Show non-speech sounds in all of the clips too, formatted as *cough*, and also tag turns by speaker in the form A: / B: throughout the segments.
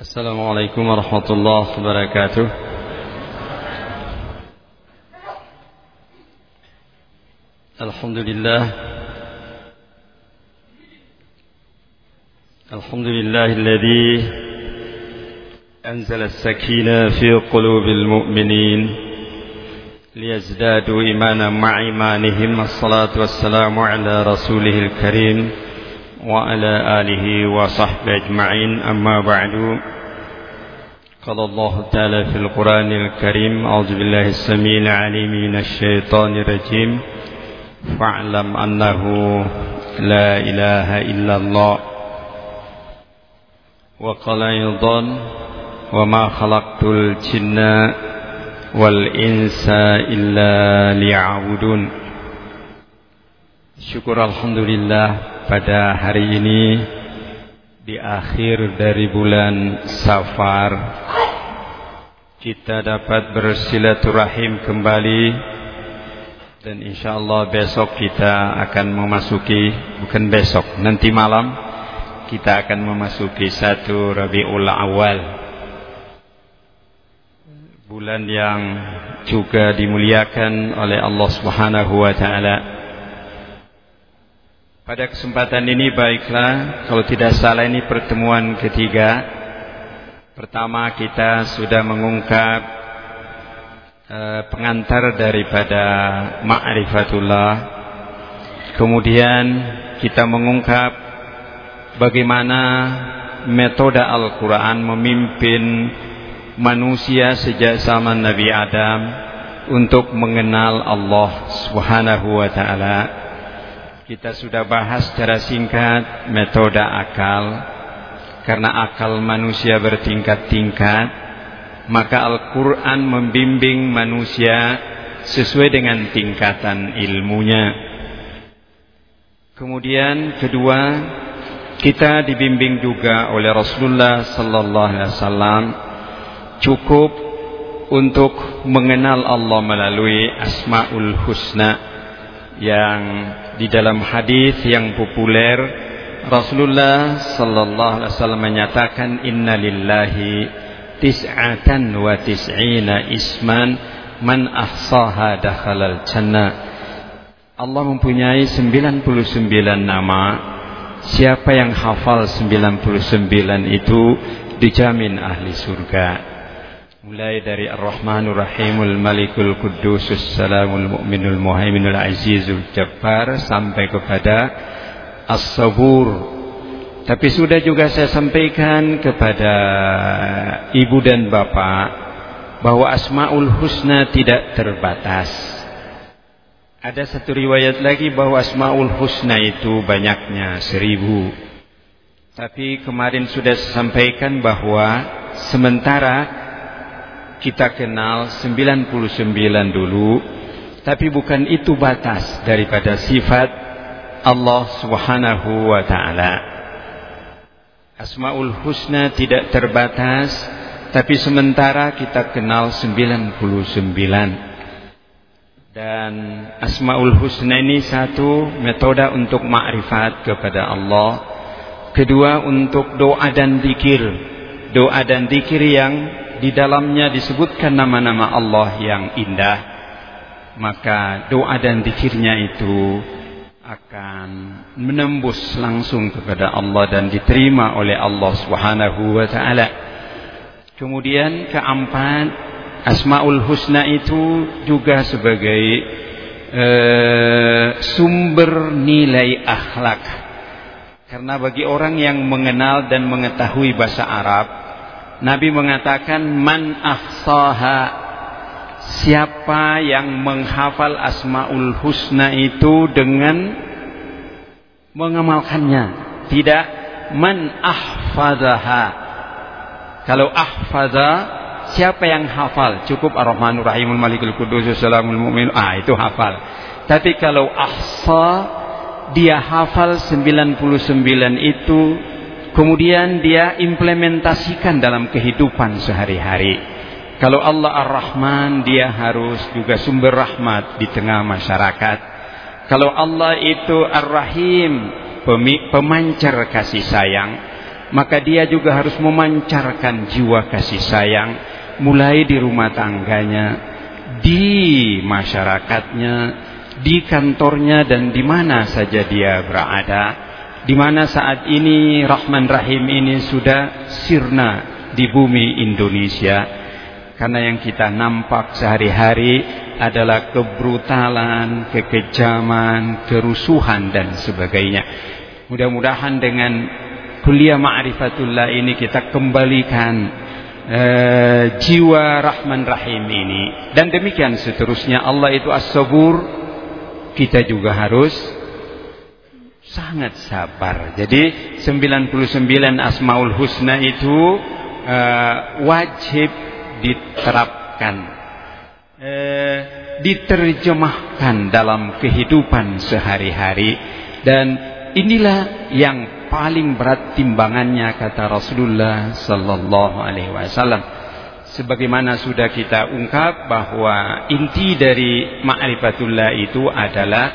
A: السلام عليكم ورحمة الله وبركاته. الحمد لله. الحمد لله الذي أنزل السكينة في قلوب المؤمنين ليزدادوا إيمانا مع إيمانهم. الصلاة والسلام على رسوله الكريم. وعلى آله وصحبه أجمعين. أما بعد قال الله تعالى في القرآن الكريم أعوذ بالله السميع العليم من الشيطان الرجيم. فاعلم أنه لا إله إلا الله. وقال أيضا وما خلقت الجن والإنس إلا ليعبدون. Syukur Alhamdulillah pada hari ini di akhir dari bulan Safar. Kita dapat bersilaturahim kembali dan insya Allah besok kita akan memasuki bukan besok nanti malam kita akan memasuki satu Rabiul Awal. Bulan yang juga dimuliakan oleh Allah Subhanahu wa taala pada kesempatan ini baiklah kalau tidak salah ini pertemuan ketiga. Pertama kita sudah mengungkap uh, pengantar daripada ma'rifatullah. Kemudian kita mengungkap bagaimana metode Al-Qur'an memimpin manusia sejak zaman Nabi Adam untuk mengenal Allah Subhanahu wa taala. Kita sudah bahas secara singkat metode akal. Karena akal manusia bertingkat-tingkat Maka Al-Quran membimbing manusia Sesuai dengan tingkatan ilmunya. Kemudian kedua Kita dibimbing juga oleh Rasulullah Sallallahu Alaihi Wasallam Cukup untuk mengenal Allah melalui Asma'ul Husna Yang di dalam hadis yang populer Rasulullah sallallahu alaihi wasallam menyatakan innalillahi tis'atan wa tis'ina isman man ahsaha dakhalal jannah. Allah mempunyai 99 nama. Siapa yang hafal 99 itu dijamin ahli surga mulai dari Ar-Rahmanur Rahimul Malikul Qudusus Salamul Mu'minul Muhaiminul Azizul Jabbar sampai kepada As-Sabur. Tapi sudah juga saya sampaikan kepada ibu dan bapak bahwa Asmaul Husna tidak terbatas. Ada satu riwayat lagi bahwa Asmaul Husna itu banyaknya seribu. Tapi kemarin sudah saya sampaikan bahwa sementara kita kenal 99 dulu tapi bukan itu batas daripada sifat Allah Subhanahu wa taala. Asmaul Husna tidak terbatas tapi sementara kita kenal 99 dan Asmaul Husna ini satu metode untuk makrifat kepada Allah kedua untuk doa dan zikir doa dan zikir yang di dalamnya disebutkan nama-nama Allah yang indah maka doa dan zikirnya itu akan menembus langsung kepada Allah dan diterima oleh Allah Subhanahu wa taala. Kemudian keempat, Asmaul Husna itu juga sebagai uh, sumber nilai akhlak. Karena bagi orang yang mengenal dan mengetahui bahasa Arab, Nabi mengatakan man ahsaha siapa yang menghafal asmaul husna itu dengan mengamalkannya? Tidak. Man ahfadhaha kalau ahfadha siapa yang hafal? Cukup ar-rahmanur rahimul malikul qudus salamul mu'min. Ah itu hafal. Tapi kalau ahsa dia hafal 99 itu kemudian dia implementasikan dalam kehidupan sehari-hari. Kalau Allah Ar-Rahman, dia harus juga sumber rahmat di tengah masyarakat. Kalau Allah itu Ar-Rahim, pemancar kasih sayang, maka dia juga harus memancarkan jiwa kasih sayang mulai di rumah tangganya, di masyarakatnya, di kantornya dan di mana saja dia berada. Di mana saat ini Rahman Rahim ini sudah sirna di bumi Indonesia. Karena yang kita nampak sehari-hari adalah kebrutalan, kekejaman, kerusuhan dan sebagainya. Mudah-mudahan dengan kuliah ma'rifatullah ini kita kembalikan uh, jiwa Rahman Rahim ini dan demikian seterusnya Allah itu as-sabur kita juga harus sangat sabar. Jadi 99 asmaul husna itu uh, wajib diterapkan. Uh, diterjemahkan dalam kehidupan sehari-hari. Dan inilah yang paling berat timbangannya kata Rasulullah sallallahu alaihi wasallam. Sebagaimana sudah kita ungkap bahwa inti dari ma'rifatullah itu adalah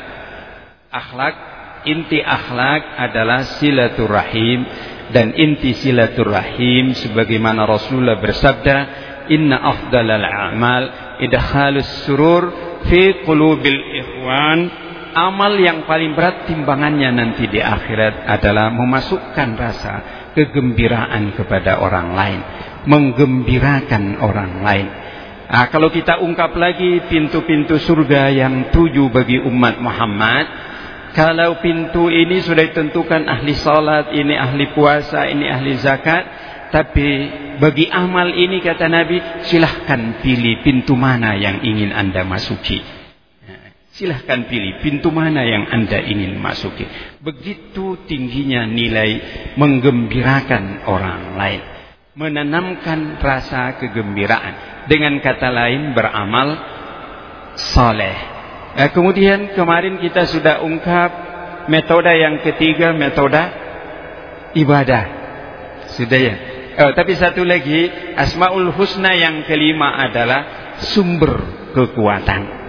A: akhlak inti akhlak adalah silaturahim dan inti silaturahim sebagaimana Rasulullah bersabda inna afdalal a'mal idkhalus surur fi qulubil ikhwan amal yang paling berat timbangannya nanti di akhirat adalah memasukkan rasa kegembiraan kepada orang lain, menggembirakan orang lain. Nah, kalau kita ungkap lagi pintu-pintu surga yang tujuh bagi umat Muhammad, kalau pintu ini sudah ditentukan ahli salat, ini ahli puasa, ini ahli zakat, tapi bagi amal ini kata Nabi, silahkan pilih pintu mana yang ingin anda masuki. Silahkan pilih pintu mana yang anda ingin masuki. Begitu tingginya nilai menggembirakan orang lain. Menanamkan rasa kegembiraan. Dengan kata lain beramal soleh. Nah, kemudian kemarin kita sudah ungkap metode yang ketiga, metode ibadah. Sudah ya? Oh, tapi satu lagi, Asmaul Husna yang kelima adalah sumber kekuatan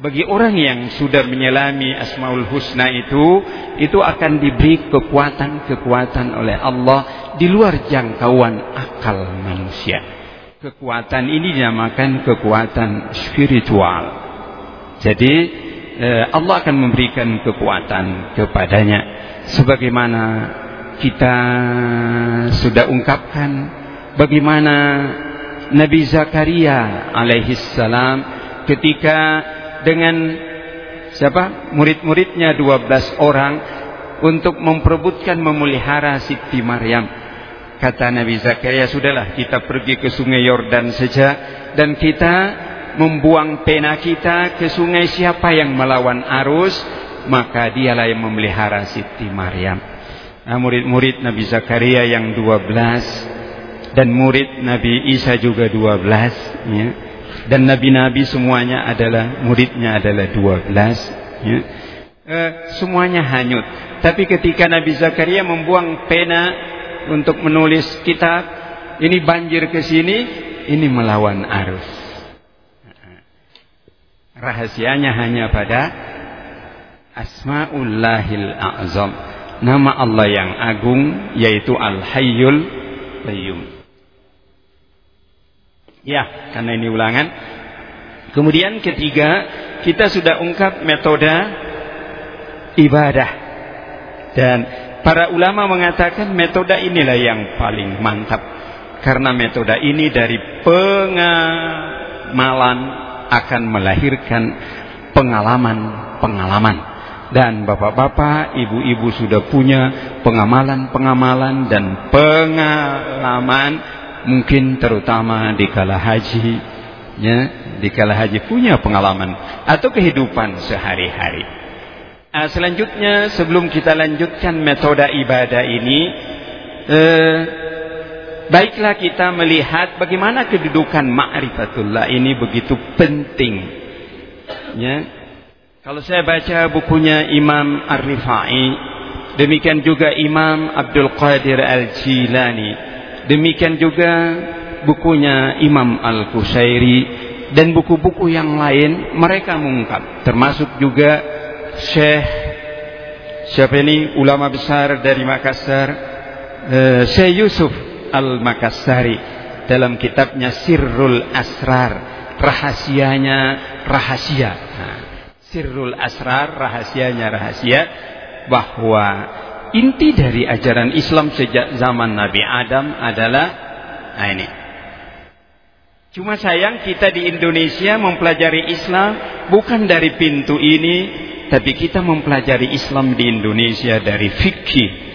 A: bagi orang yang sudah menyelami Asmaul Husna itu itu akan diberi kekuatan-kekuatan oleh Allah di luar jangkauan akal manusia. Kekuatan ini dinamakan kekuatan spiritual. Jadi eh, Allah akan memberikan kekuatan kepadanya sebagaimana kita sudah ungkapkan bagaimana Nabi Zakaria alaihissalam ketika dengan siapa murid-muridnya 12 orang untuk memperebutkan memelihara Siti Maryam. Kata Nabi Zakaria, sudahlah kita pergi ke sungai Yordan saja dan kita membuang pena kita ke sungai siapa yang melawan arus, maka dialah yang memelihara Siti Maryam. Nah, murid-murid Nabi Zakaria yang 12 dan murid Nabi Isa juga 12 ya dan nabi-nabi semuanya adalah muridnya adalah 12 ya. e, semuanya hanyut tapi ketika Nabi Zakaria membuang pena untuk menulis kitab ini banjir ke sini ini melawan arus rahasianya hanya pada Asmaullahil A'zam nama Allah yang agung yaitu Al-Hayyul Qayyum Ya, karena ini ulangan. Kemudian ketiga, kita sudah ungkap metode ibadah. Dan para ulama mengatakan metode inilah yang paling mantap. Karena metode ini dari pengamalan akan melahirkan pengalaman-pengalaman. Dan bapak-bapak, ibu-ibu sudah punya pengamalan-pengamalan dan pengalaman mungkin terutama di kala haji ya di kala haji punya pengalaman atau kehidupan sehari-hari nah, selanjutnya sebelum kita lanjutkan metode ibadah ini eh, baiklah kita melihat bagaimana kedudukan ma'rifatullah ini begitu penting. Ya. Kalau saya baca bukunya Imam Ar-Rifai demikian juga Imam Abdul Qadir Al-Jilani Demikian juga bukunya Imam Al-Qusairi dan buku-buku yang lain mereka mengungkap termasuk juga Syekh siapa ini? Ulama besar dari Makassar uh, Syekh Yusuf Al-Makassari dalam kitabnya Sirrul Asrar rahasianya rahasia nah, Sirrul Asrar rahasianya rahasia bahwa inti dari ajaran Islam sejak zaman Nabi Adam adalah nah ini Cuma sayang kita di Indonesia mempelajari Islam bukan dari pintu ini, tapi kita mempelajari Islam di Indonesia dari fikih.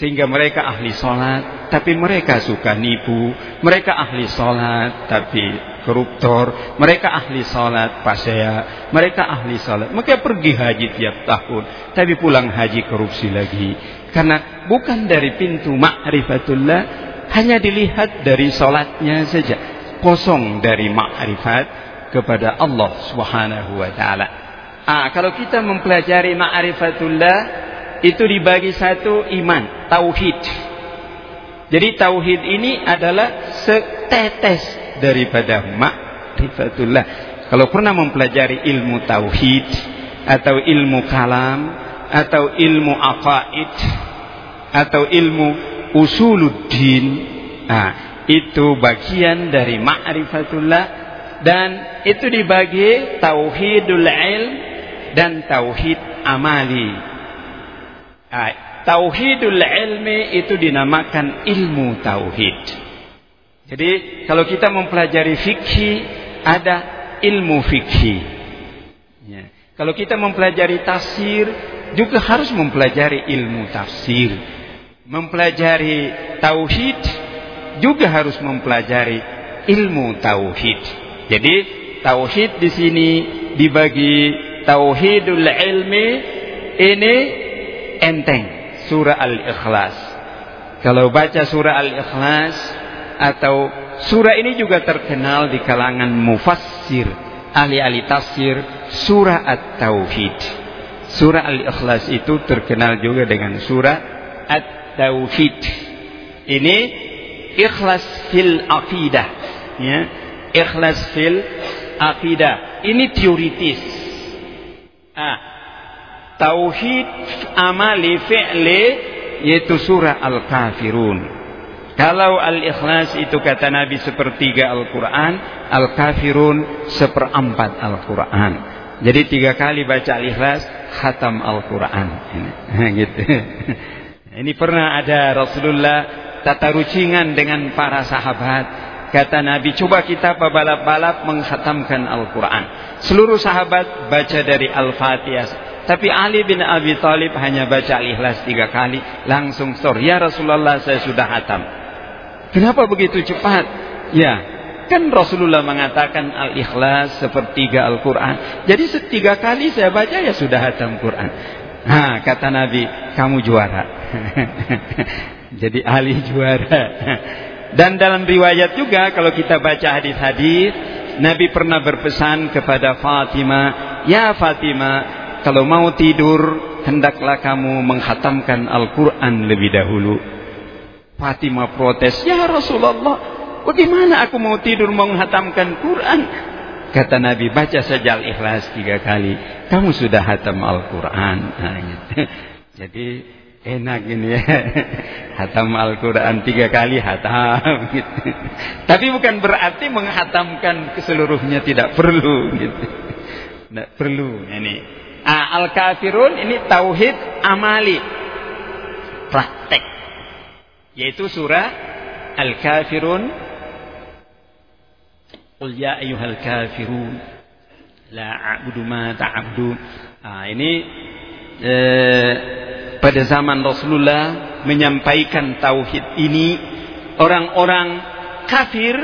A: Sehingga mereka ahli sholat, tapi mereka suka nipu. Mereka ahli sholat, tapi koruptor. Mereka ahli sholat, pasea. Mereka ahli sholat. Mereka pergi haji tiap tahun, tapi pulang haji korupsi lagi. Karena bukan dari pintu ma'rifatullah, hanya dilihat dari sholatnya saja kosong dari ma'rifat kepada Allah Subhanahu wa taala. Ah, kalau kita mempelajari ma'rifatullah itu dibagi satu iman, tauhid. Jadi tauhid ini adalah setetes daripada ma'rifatullah. Kalau pernah mempelajari ilmu tauhid atau ilmu kalam atau ilmu aqaid atau ilmu usuluddin, ah itu bagian dari ma'rifatullah dan itu dibagi tauhidul ilm dan tauhid amali. Nah, tauhidul ilmi itu dinamakan ilmu tauhid. Jadi kalau kita mempelajari fikih ada ilmu fikih. Ya. Kalau kita mempelajari tafsir juga harus mempelajari ilmu tafsir. Mempelajari tauhid juga harus mempelajari ilmu tauhid. Jadi tauhid di sini dibagi tauhidul ilmi ini enteng surah Al-Ikhlas. Kalau baca surah Al-Ikhlas atau surah ini juga terkenal di kalangan mufassir, ahli-ahli tafsir surah At-Tauhid. Surah Al-Ikhlas itu terkenal juga dengan surah At-Tauhid. Ini ikhlas fil aqidah ya ikhlas fil aqidah ini teoritis ah tauhid amali fi'li yaitu surah al-kafirun kalau al-ikhlas itu kata Nabi sepertiga Al-Quran Al-kafirun seperempat Al-Quran Jadi tiga kali baca al-ikhlas Khatam Al-Quran *laughs* gitu. Ini pernah ada Rasulullah tata rucingan dengan para sahabat. Kata Nabi, coba kita balap-balap menghatamkan Al-Quran. Seluruh sahabat baca dari Al-Fatihah. Tapi Ali bin Abi Thalib hanya baca Al-Ikhlas tiga kali. Langsung sor. Ya Rasulullah saya sudah hatam. Kenapa begitu cepat? Ya, kan Rasulullah mengatakan Al-Ikhlas sepertiga Al-Quran. Jadi setiga kali saya baca ya sudah hatam Quran. Nah, kata Nabi, kamu juara. *laughs* jadi ahli juara. Dan dalam riwayat juga kalau kita baca hadis-hadis, Nabi pernah berpesan kepada Fatimah, "Ya Fatimah, kalau mau tidur hendaklah kamu menghatamkan Al-Qur'an lebih dahulu." Fatimah protes, "Ya Rasulullah, bagaimana aku mau tidur menghatamkan Quran?" Kata Nabi, baca saja Al-Ikhlas tiga kali. Kamu sudah hatam Al-Quran. *laughs* Nah, gitu. Jadi enak ini ya *laughs* hatam Al-Quran tiga kali hatam *laughs* gitu. tapi bukan berarti menghatamkan ke seluruhnya tidak perlu gitu tidak perlu ini ah, Al-Kafirun ini tauhid amali. Praktek. Yaitu surah Al-Kafirun. Qul ya ayyuhal kafirun la a'budu ma ta'budun ah, ini eh, pada zaman Rasulullah menyampaikan tauhid ini orang-orang kafir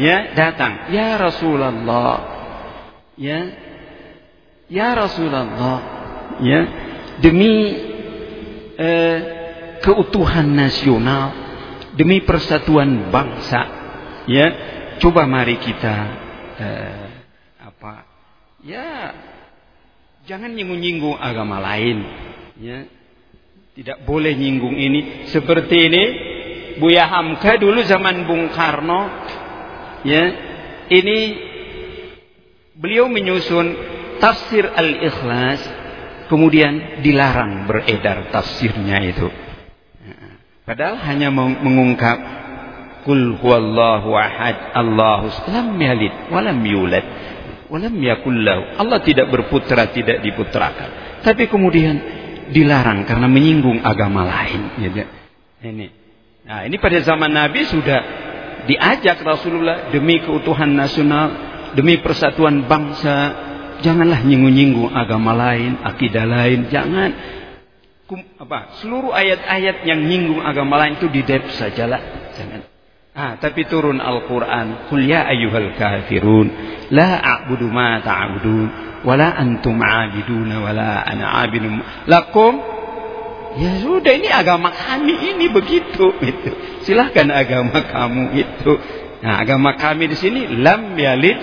A: ya datang. Ya Rasulullah. Ya ya Rasulullah. Ya. Demi eh, keutuhan nasional demi persatuan bangsa ya. coba mari kita eh, apa ya jangan nyinggung-nyinggung agama lain. Ya. Tidak boleh nyinggung ini. Seperti ini Buya Hamka dulu zaman Bung Karno. Ya. Ini beliau menyusun tafsir Al-Ikhlas kemudian dilarang beredar tafsirnya itu. Padahal hanya mengungkap Kul huwallahu ahad Allahu lam yalid walam yulad walam yakul Allah tidak berputra, tidak diputrakan. Tapi kemudian dilarang karena menyinggung agama lain. Ya, ini. Nah, ini pada zaman Nabi sudah diajak Rasulullah demi keutuhan nasional, demi persatuan bangsa, janganlah nyinggung-nyinggung agama lain, akidah lain, jangan. Kum, apa seluruh ayat-ayat yang nyinggung agama lain itu didep sajalah. Jangan. Ah tapi turun Al-Qur'an. Qul ya ayyuhal kafirun la a'budu ma ta'budun wala antum 'abiduna wala ana 'abidun lakum? Ya sudah ini agama kami ini begitu. Itu. Silahkan agama kamu itu. Nah agama kami di sini lam yalid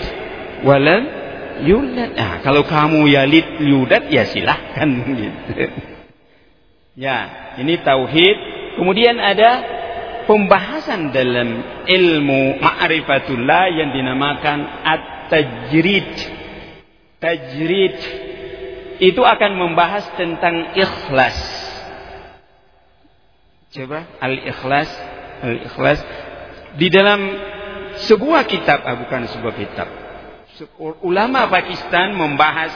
A: walam yulad nah kalau kamu yalid yulad ya silahkan *laughs* Ya, ini tauhid. Kemudian ada pembahasan dalam ilmu ma'rifatullah yang dinamakan at-tajrid. Tajrid itu akan membahas tentang ikhlas. Coba al-ikhlas, al-ikhlas di dalam sebuah kitab, ah, bukan sebuah kitab. Ulama Pakistan membahas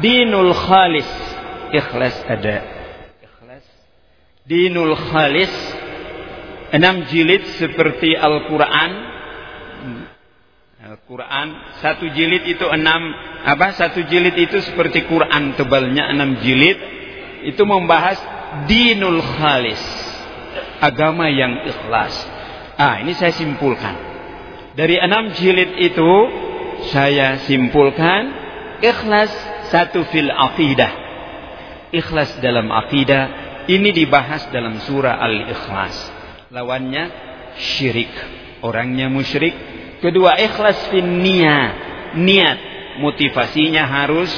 A: dinul khalis. Ikhlas ada. Dinul Khalis. Enam jilid seperti Al-Quran. Al-Quran. Satu jilid itu enam apa? Satu jilid itu seperti Quran tebalnya enam jilid. Itu membahas dinul khalis. Agama yang ikhlas. Ah ini saya simpulkan. Dari enam jilid itu saya simpulkan ikhlas satu fil aqidah ikhlas dalam aqidah ini dibahas dalam surah Al-Ikhlas. Lawannya syirik. Orangnya musyrik. Kedua ikhlas fin niat. Niat. Motivasinya harus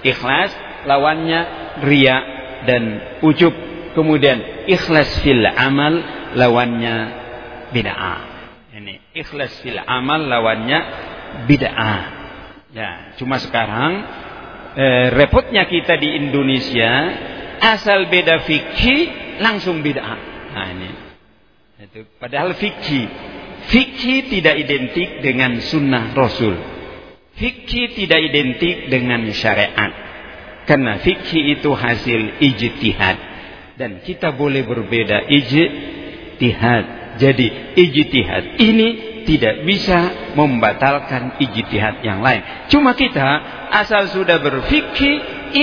A: ikhlas. Lawannya ria dan ujub. Kemudian ikhlas fil amal. Lawannya bid'ah. Ini ikhlas fil amal. Lawannya bid'ah. Ya, cuma sekarang eh, repotnya kita di Indonesia asal beda fikih langsung bid'ah. Nah ini. Itu padahal fikih fikih tidak identik dengan sunnah Rasul. Fikih tidak identik dengan syariat. Karena fikih itu hasil ijtihad dan kita boleh berbeda ijtihad. Jadi ijtihad ini tidak bisa membatalkan ijtihad yang lain. Cuma kita asal sudah berfikih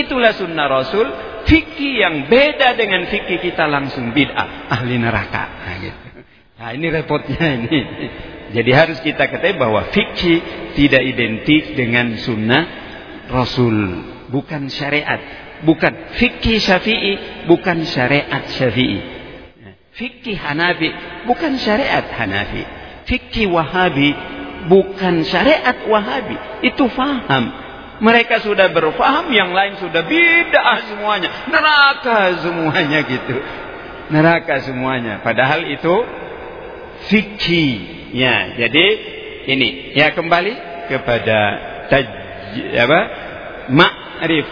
A: itulah sunnah Rasul. Fikih yang beda dengan fikih kita langsung bid'ah. Ahli neraka. Nah, gitu. nah ini repotnya ini. Jadi harus kita ketahui bahwa fikih tidak identik dengan sunnah rasul. Bukan syariat. Bukan fikih syafi'i bukan syariat syafi'i. Fikih hanafi bukan syariat hanafi fikih wahabi bukan syariat wahabi itu faham mereka sudah berfaham, yang lain sudah bid'ah semuanya. Neraka semuanya gitu. Neraka semuanya. Padahal itu fikih. Ya, jadi ini ya kembali kepada taj apa? Ma'rif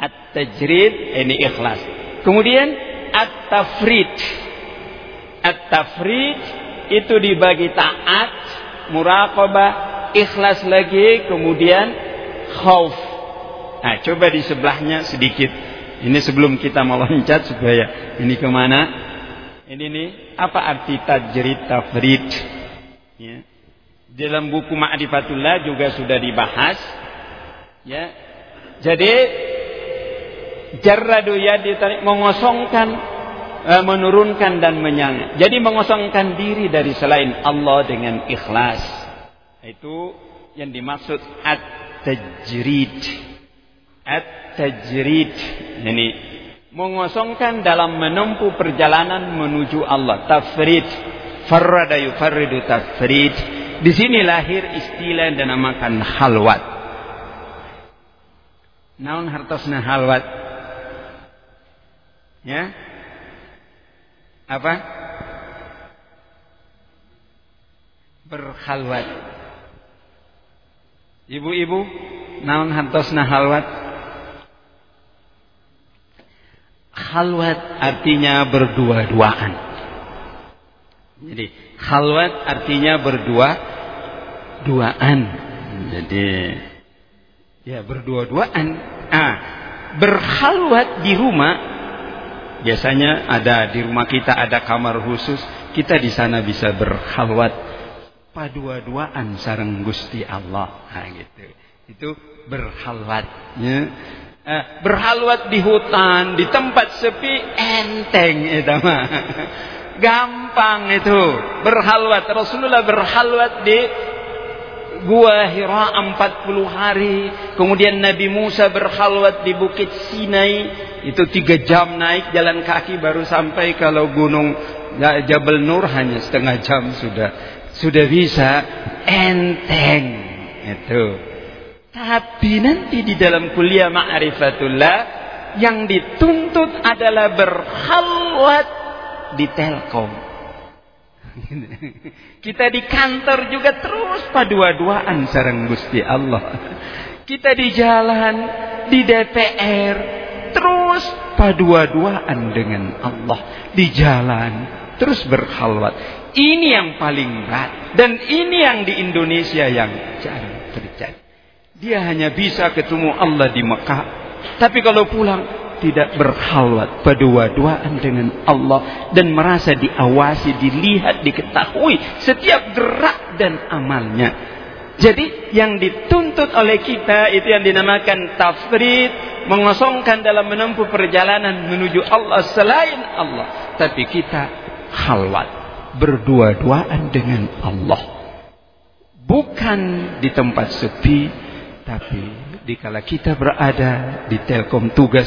A: at-tajrid ini ikhlas. Kemudian at-tafrid. At-tafrid itu dibagi taat, muraqabah, ikhlas lagi, kemudian khauf. Nah, coba di sebelahnya sedikit. Ini sebelum kita meloncat supaya ini ke mana? Ini nih, apa arti tajrid tafrid? Ya. Dalam buku Ma'rifatullah juga sudah dibahas. Ya. Jadi jarradu yadi mengosongkan eh, menurunkan dan menyang. Jadi mengosongkan diri dari selain Allah dengan ikhlas. Itu yang dimaksud at at-tajrid. At-tajrid. Ini mengosongkan dalam menempuh perjalanan menuju Allah. Tafrid. Farrada yufarridu tafrid. Di sini lahir istilah yang dinamakan halwat. Naon hartosna halwat? Ya? Apa? Berhalwat. Ibu-ibu, naon hantosna halwat? khalwat artinya berdua-duaan. Jadi khalwat artinya berdua-duaan. Jadi ya berdua-duaan. Ah, berkhalwat di rumah biasanya ada di rumah kita ada kamar khusus, kita di sana bisa berkhalwat padua-duaan sareng Gusti Allah. Nah, gitu. Itu berkhalwat ya. Eh, berhalwat di hutan, di tempat sepi enteng itu mah. *laughs* Gampang itu berhalwat. Rasulullah berhalwat di Gua Hira 40 hari. Kemudian Nabi Musa berhalwat di Bukit Sinai. Itu tiga jam naik jalan kaki baru sampai kalau gunung Jabal Nur hanya setengah jam sudah sudah bisa enteng itu. Tapi nanti di dalam kuliah ma'rifatullah yang dituntut adalah berhalwat di telkom. Kita di kantor juga terus padua-duaan sarang Gusti Allah. Kita di jalan, di DPR, terus padua-duaan dengan Allah. Di jalan, terus berhalwat. Ini yang paling berat. Dan ini yang di Indonesia yang jarang terjadi. Dia hanya bisa ketemu Allah di Mekah. Tapi kalau pulang tidak berhalwat berdua-duaan dengan Allah dan merasa diawasi, dilihat, diketahui setiap gerak dan amalnya. Jadi yang dituntut oleh kita itu yang dinamakan tafrid, mengosongkan dalam menempuh perjalanan menuju Allah selain Allah. Tapi kita halwat, berdua-duaan dengan Allah. Bukan di tempat sepi, tapi dikala kita berada di Telkom tugas,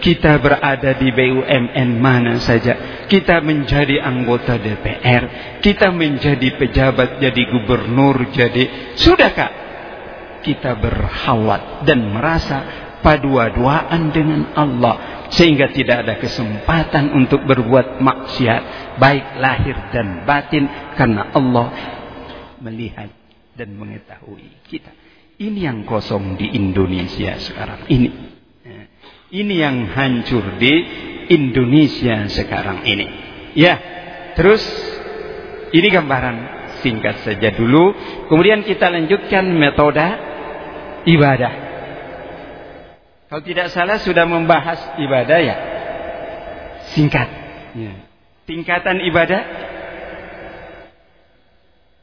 A: kita berada di BUMN mana saja, kita menjadi anggota DPR, kita menjadi pejabat, jadi gubernur, jadi sudahkah kita berhawat dan merasa padua-duaan dengan Allah sehingga tidak ada kesempatan untuk berbuat maksiat baik lahir dan batin karena Allah melihat dan mengetahui kita. Ini yang kosong di Indonesia sekarang ini. Ini yang hancur di Indonesia sekarang ini. Ya, terus ini gambaran singkat saja dulu. Kemudian kita lanjutkan metode ibadah. Kalau tidak salah sudah membahas ibadah ya. Singkat. Ya. Tingkatan ibadah.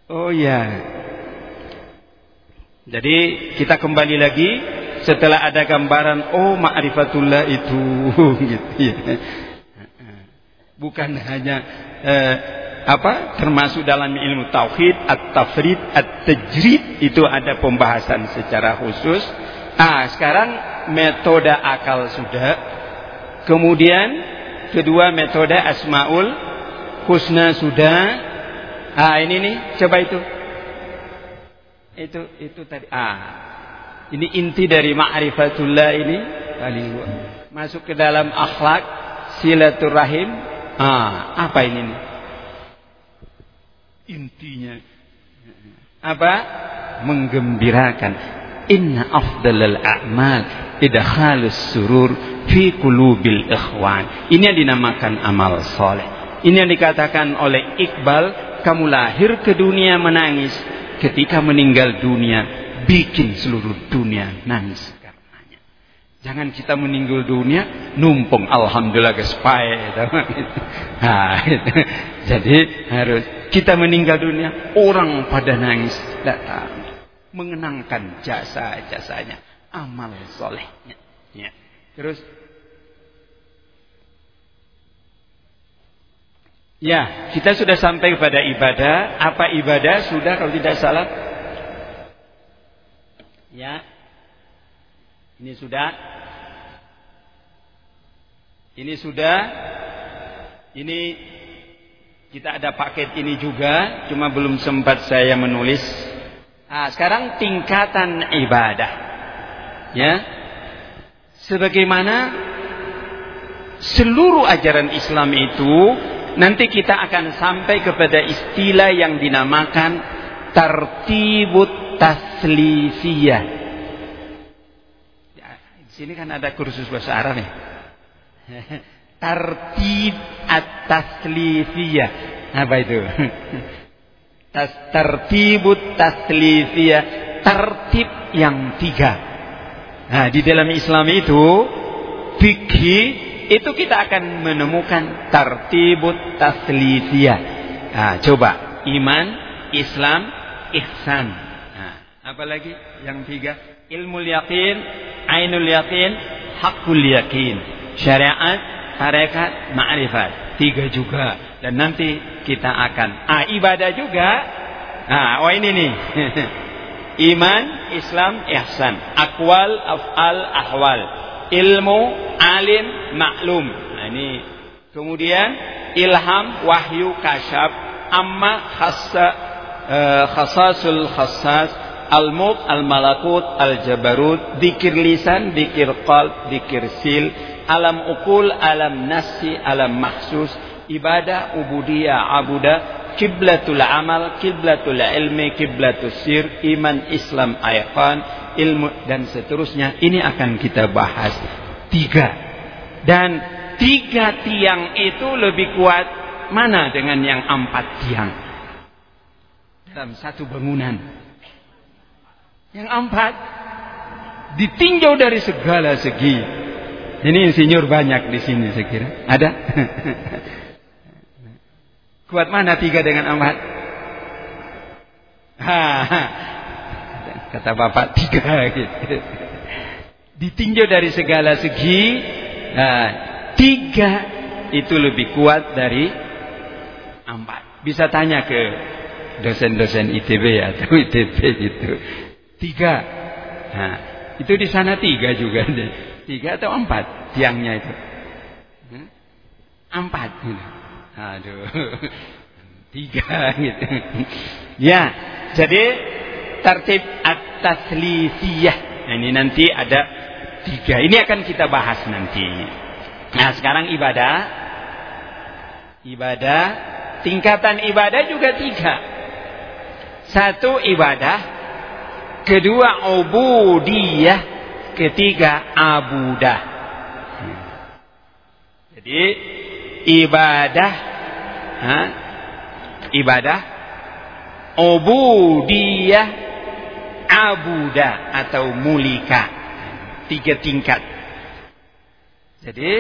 A: Oh ya, jadi kita kembali lagi setelah ada gambaran oh ma'rifatullah itu *laughs* gitu ya. Bukan hanya eh, apa termasuk dalam ilmu tauhid at-tafrid at-tajrid itu ada pembahasan secara khusus. Ah, sekarang metode akal sudah. Kemudian kedua metode asmaul husna sudah. Ah, ini nih coba itu itu itu tadi ah ini inti dari ma'rifatullah ini. Paling masuk ke dalam akhlak silaturahim. Ah apa ini? Nih intinya. Apa? Menggembirakan. Inna afdalal a'mal idkhalus surur fi qulubil ikhwan. Ini yang dinamakan amal soleh. Ini yang dikatakan oleh Iqbal kamu lahir ke dunia menangis ketika meninggal dunia bikin seluruh dunia nangis karenanya. Jangan kita meninggal dunia numpung alhamdulillah gespai. Nah, *laughs* jadi harus kita meninggal dunia orang pada nangis datang mengenangkan jasa-jasanya, amal solehnya. Ya. Terus Ya, kita sudah sampai kepada ibadah. Apa ibadah? Sudah kalau tidak salah. Ya. Ini sudah. Ini sudah. Ini kita ada paket ini juga, cuma belum sempat saya menulis. Nah, sekarang tingkatan ibadah. Ya. Sebagaimana seluruh ajaran Islam itu Nanti kita akan sampai kepada istilah yang dinamakan tartibut taslifiyah. Ya, di sini kan ada kursus bahasa Arab nih. *laughs* Tartib at-taslifiyah. Apa itu? *laughs* Tas tertibut taslifiyah. Tertib yang tiga. Nah, di dalam Islam itu fikih itu kita akan menemukan tertibut taslifiyah. Nah, coba iman, Islam, ihsan. Apalagi yang tiga? Ilmu yakin, ainul yakin, hakul yakin. Syariat, tarekat, ma'rifat. Tiga juga. Dan nanti kita akan ah ibadah juga. Nah, oh ini nih. *laughs* Iman, Islam, ihsan. Akwal, af'al, ahwal. Ilmu, alim, maklum. Nah, ini kemudian ilham, wahyu, kasyaf, amma khassa uh, khasasul khassas, al-mut, al-malakut, al-jabarut, dikir lisan, dikir qalb, dikir sil, alam ukul, alam nasi, alam mahsus, ibadah, ubudiyah, abudah, kiblatul amal, kiblatul ilmi, kiblatul sir, iman, Islam, ayatan, ilmu dan seterusnya. Ini akan kita bahas tiga. Dan tiga tiang itu lebih kuat mana dengan yang empat tiang dalam satu bangunan. Yang empat ditinjau dari segala segi. Ini insinyur banyak di sini saya kira. Ada? *laughs* Kuat mana tiga dengan empat? *laughs* Kata bapak tiga gitu. *laughs* Ditinjau dari segala segi. Tiga itu lebih kuat dari empat. Bisa tanya ke dosen-dosen ITB atau ITB itu. Tiga. Nah, itu di sana tiga juga. *laughs* Tiga atau empat tiangnya itu. Empat. Aduh. *laughs* Tiga gitu. Ya, jadi tertib at-taslifiyah. Nah, ini nanti ada tiga. Ini akan kita bahas nanti. Nah, sekarang ibadah. Ibadah, tingkatan ibadah juga tiga. Satu ibadah, kedua ubudiyah, ketiga abudah. Jadi ibadah. Ha? ibadah. Ubudiyah. Abuda atau mulika. Tiga tingkat. Jadi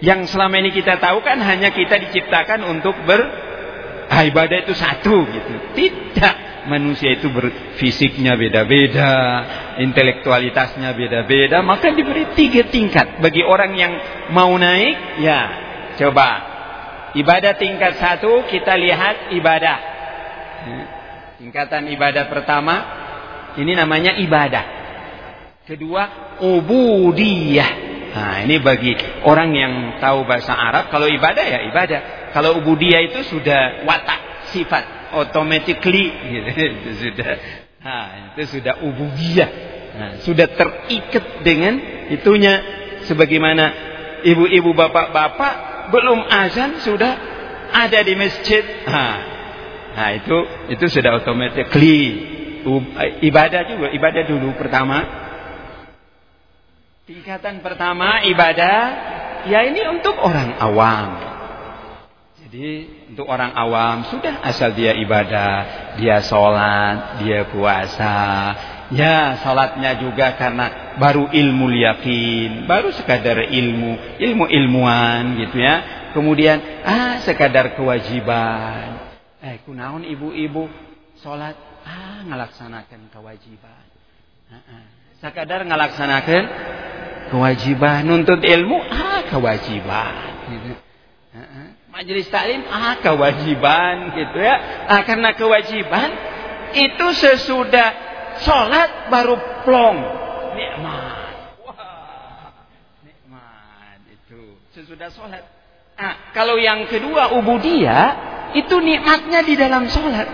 A: yang selama ini kita tahu kan hanya kita diciptakan untuk ber ah, ibadah itu satu gitu. Tidak manusia itu berfisiknya beda-beda intelektualitasnya beda-beda maka diberi tiga tingkat bagi orang yang mau naik ya Coba. Ibadah tingkat satu kita lihat ibadah. Tingkatan ibadah pertama ini namanya ibadah. Kedua ubudiyah. Nah, ini bagi orang yang tahu bahasa Arab kalau ibadah ya ibadah. Kalau ubudiyah itu sudah watak sifat automatically gitu. *laughs* itu sudah nah, itu sudah ubudiyah. Nah, sudah terikat dengan itunya sebagaimana ibu-ibu bapak-bapak belum azan sudah ada di masjid. Nah, nah itu itu sudah automatically ibadah juga ibadah dulu pertama. Tingkatan pertama ibadah ya ini untuk orang awam. Jadi untuk orang awam sudah asal dia ibadah, dia sholat, dia puasa, Ya salatnya juga karena baru ilmu yakin, baru sekadar ilmu, ilmu ilmuwan gitu ya. Kemudian ah sekadar kewajiban. Eh kunaon ibu-ibu salat ah ngelaksanakan kewajiban. Sekadar ngelaksanakan kewajiban nuntut ilmu ah kewajiban gitu. Ah, ah. Majelis taklim ah kewajiban gitu ya. Ah karena kewajiban itu sesudah Sholat baru plong. Nikmat. Wah, nikmat itu. Sesudah sholat. Nah, kalau yang kedua ubudiyah, itu nikmatnya di dalam sholat.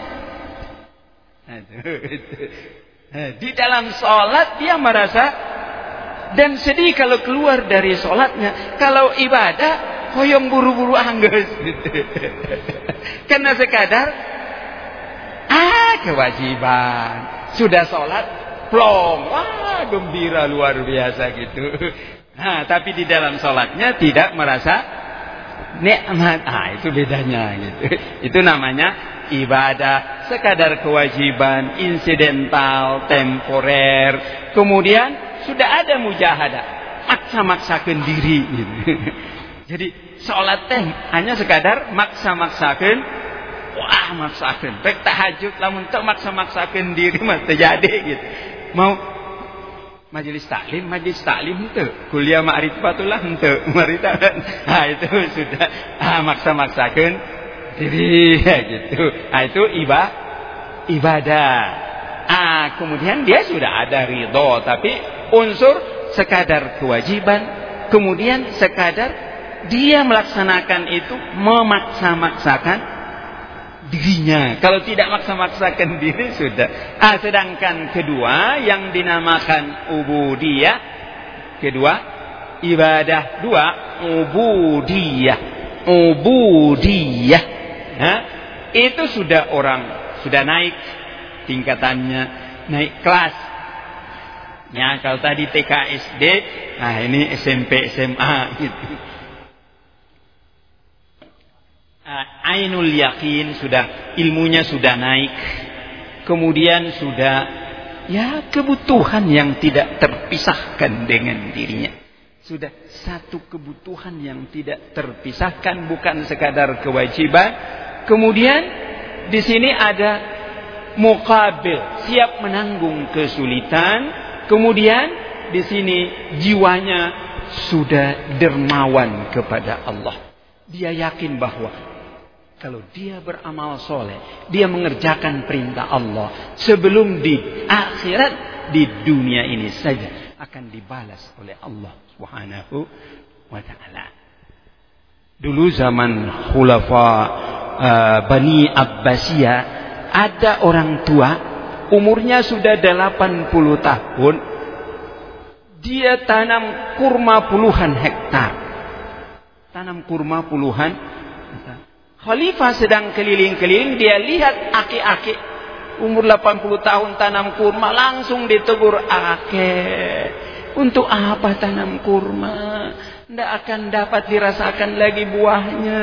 A: Di dalam sholat dia merasa dan sedih kalau keluar dari sholatnya. Kalau ibadah, koyong buru-buru anggus. *laughs* Karena sekadar, ah kewajiban sudah sholat plong wah gembira luar biasa gitu *laughs* Nah, tapi di dalam sholatnya tidak merasa nikmat. Ah, itu bedanya gitu. *laughs* Itu namanya ibadah sekadar kewajiban insidental, temporer. Kemudian sudah ada mujahadah, maksa-maksakan diri gitu. Jadi sholat teh hanya sekadar maksa-maksakan wah maksakan rek tahajud lamun teu maksa-maksakan diri mah terjadi gitu. Mau majelis taklim majelis taklim henteu. Kuliah ma'rifatullah henteu. *laughs* Marita. Nah itu sudah. Ah maksa-maksakan diri *laughs* gitu. Nah itu iba ibadah. Ah kemudian dia sudah ada ridho tapi unsur sekadar kewajiban kemudian sekadar dia melaksanakan itu memaksa-maksakan dirinya. Kalau tidak maksa-maksakan diri sudah. Ah, sedangkan kedua yang dinamakan ubudiyah, kedua ibadah, dua ubudiyah, ubudiyah. Nah, itu sudah orang sudah naik tingkatannya, naik kelas. Ya, kalau tadi TK SD, nah ini SMP SMA gitu. Uh, ainul yakin sudah. Ilmunya sudah naik. Kemudian sudah ya kebutuhan yang tidak terpisahkan dengan dirinya. Sudah satu kebutuhan yang tidak terpisahkan bukan sekadar kewajiban. Kemudian di sini ada mukabil siap menanggung kesulitan. Kemudian di sini jiwanya sudah dermawan kepada Allah. Dia yakin bahwa kalau dia beramal soleh, dia mengerjakan perintah Allah sebelum di akhirat di dunia ini saja akan dibalas oleh Allah Subhanahu wa taala. Dulu zaman khulafa uh, Bani Abbasiyah ada orang tua umurnya sudah 80 tahun dia tanam kurma puluhan hektar. Tanam kurma puluhan Khalifah sedang keliling-keliling, dia lihat aki-aki umur 80 tahun tanam kurma, langsung ditegur ake. Untuk apa tanam kurma? Tidak akan dapat dirasakan lagi buahnya.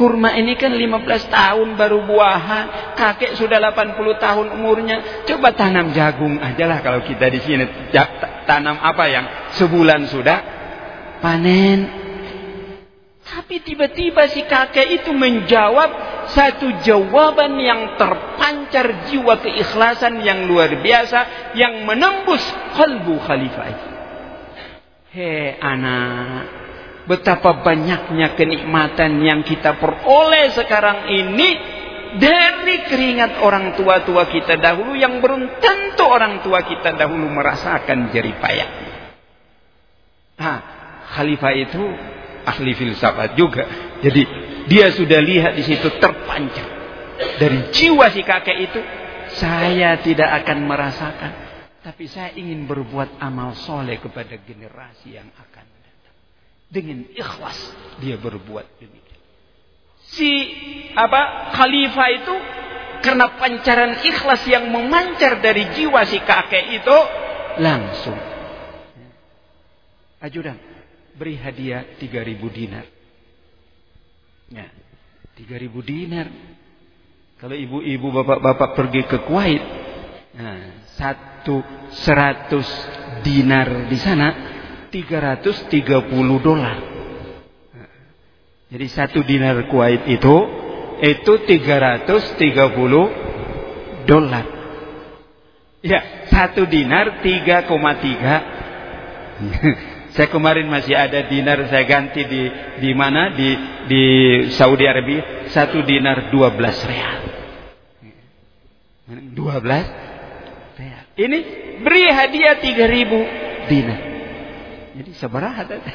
A: Kurma ini kan 15 tahun baru buahan. Kakek sudah 80 tahun umurnya. Coba tanam jagung aja lah kalau kita di sini. Tanam apa yang sebulan sudah panen. Tapi tiba-tiba si kakek itu menjawab satu jawaban yang terpancar jiwa keikhlasan yang luar biasa yang menembus kalbu khalifah. Hei anak, betapa banyaknya kenikmatan yang kita peroleh sekarang ini dari keringat orang tua-tua kita dahulu yang belum tentu orang tua kita dahulu merasakan jerih. Nah, khalifah itu ahli filsafat juga. Jadi dia sudah lihat di situ terpancar dari jiwa si kakek itu. Saya tidak akan merasakan, tapi saya ingin berbuat amal soleh kepada generasi yang akan datang. Dengan ikhlas dia berbuat demikian. Si apa khalifah itu karena pancaran ikhlas yang memancar dari jiwa si kakek itu langsung ajudan beri hadiah 3000 dinar. Ya, 3000 dinar. Kalau ibu-ibu bapak-bapak pergi ke Kuwait, nah, satu seratus dinar di sana 330 dolar. Jadi satu dinar Kuwait itu itu 330 dolar. Ya, satu dinar 3,3 *laughs* Saya kemarin masih ada dinar saya ganti di di mana di di Saudi Arabia satu dinar 12 real. 12 real. Ini beri hadiah 3000 dinar. Jadi seberapa tadi?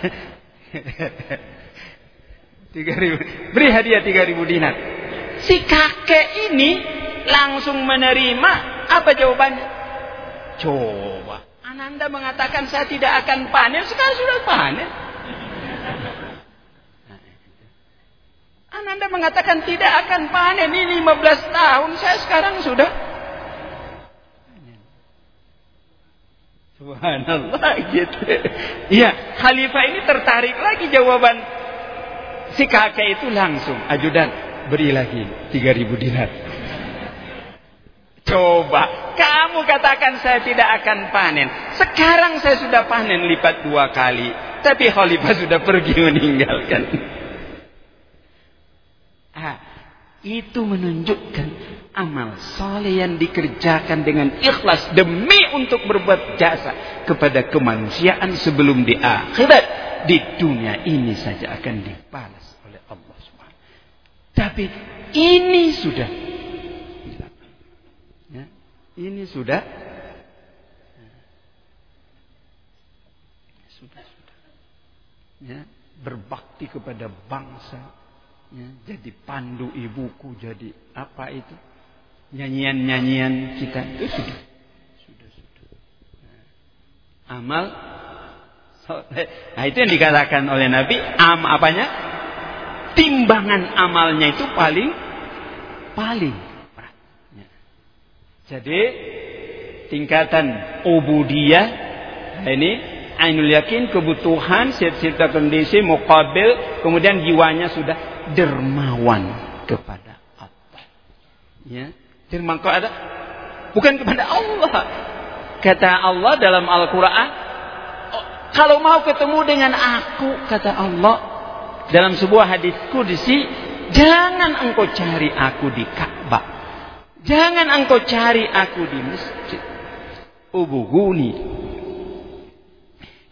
A: 3000. Beri hadiah 3000 dinar. Si kakek ini langsung menerima apa jawabannya? Coba Ananda mengatakan saya tidak akan panen, sekarang sudah panen. Ananda mengatakan tidak akan panen, ini 15 tahun, saya sekarang sudah Subhanallah gitu. Iya, khalifah ini tertarik lagi jawaban si kakek itu langsung ajudan beri lagi 3000 dinar. Coba kamu katakan saya tidak akan panen. Sekarang saya sudah panen lipat dua kali. Tapi khalifah sudah pergi meninggalkan. Ah, itu menunjukkan amal soleh yang dikerjakan dengan ikhlas demi untuk berbuat jasa kepada kemanusiaan sebelum di akhirat di dunia ini saja akan dibalas oleh Allah Subhanahu. Tapi ini sudah ini sudah? Sudah sudah. Ya, berbakti kepada bangsa. Ya, jadi pandu ibuku jadi apa itu? Nyanyian-nyanyian kita itu sudah. Sudah sudah. Nah, amal nah itu yang dikatakan oleh Nabi am apanya? Timbangan amalnya itu paling paling ya. Jadi tingkatan ubudiyah nah ini ainul yakin kebutuhan serta kondisi mukabil kemudian jiwanya sudah dermawan kepada Allah. Ya, dermawan kepada bukan kepada Allah. Kata Allah dalam Al-Qur'an, oh, kalau mau ketemu dengan aku, kata Allah dalam sebuah hadis kudsi, jangan engkau cari aku di Ka'bah. Jangan engkau cari aku di masjid. Ubuguni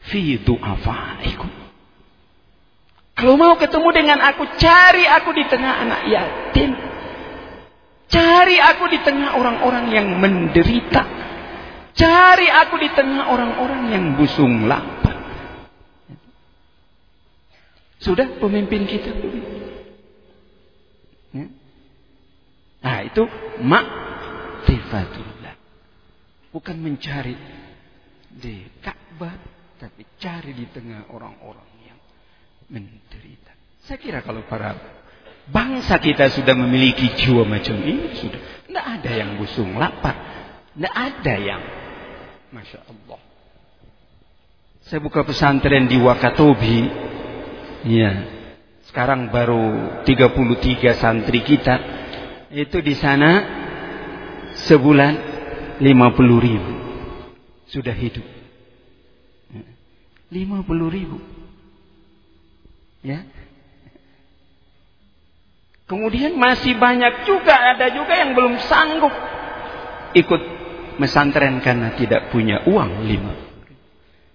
A: fi du'afaikum kalau mau ketemu dengan aku, cari aku di tengah anak yatim. Cari aku di tengah orang-orang yang menderita. Cari aku di tengah orang-orang yang busung lapar. Sudah pemimpin kita. Nah itu makrifatullah. Bukan mencari di Ka'bah. Tapi cari di tengah orang-orang menderita. Saya kira kalau para bangsa kita sudah memiliki jiwa macam ini sudah tidak ada yang busung lapar, tidak ada yang, masya Allah. Saya buka pesantren di Wakatobi, ya. Sekarang baru 33 santri kita itu di sana sebulan 50 ribu sudah hidup. 50 ribu. Ya. Kemudian masih banyak juga ada juga yang belum sanggup ikut mesantren karena tidak punya uang lima.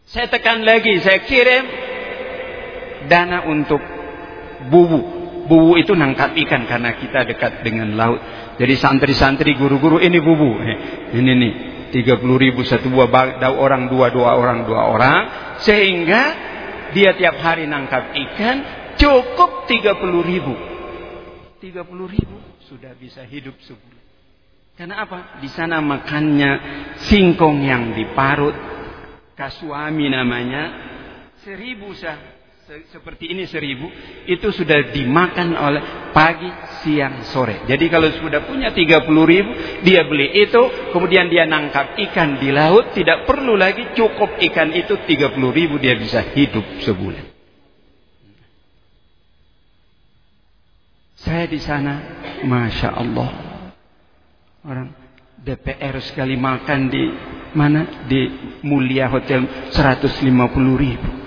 A: Saya tekan lagi, saya kirim dana untuk bubu. Bubu itu nangkap ikan karena kita dekat dengan laut. Jadi santri-santri, guru-guru ini bubu. Eh, ini nih, 30 ribu satu buah orang, dua, dua orang, dua orang. Sehingga dia tiap hari nangkap ikan cukup 30 ribu 30 ribu sudah bisa hidup sebulan karena apa di sana makannya singkong yang diparut kasuami namanya seribu sah seperti ini seribu itu sudah dimakan oleh pagi siang sore. Jadi kalau sudah punya tiga puluh ribu dia beli itu kemudian dia nangkap ikan di laut tidak perlu lagi cukup ikan itu tiga puluh ribu dia bisa hidup sebulan. Saya di sana masya Allah. Orang DPR sekali makan di mana? Di Mulia Hotel 150 ribu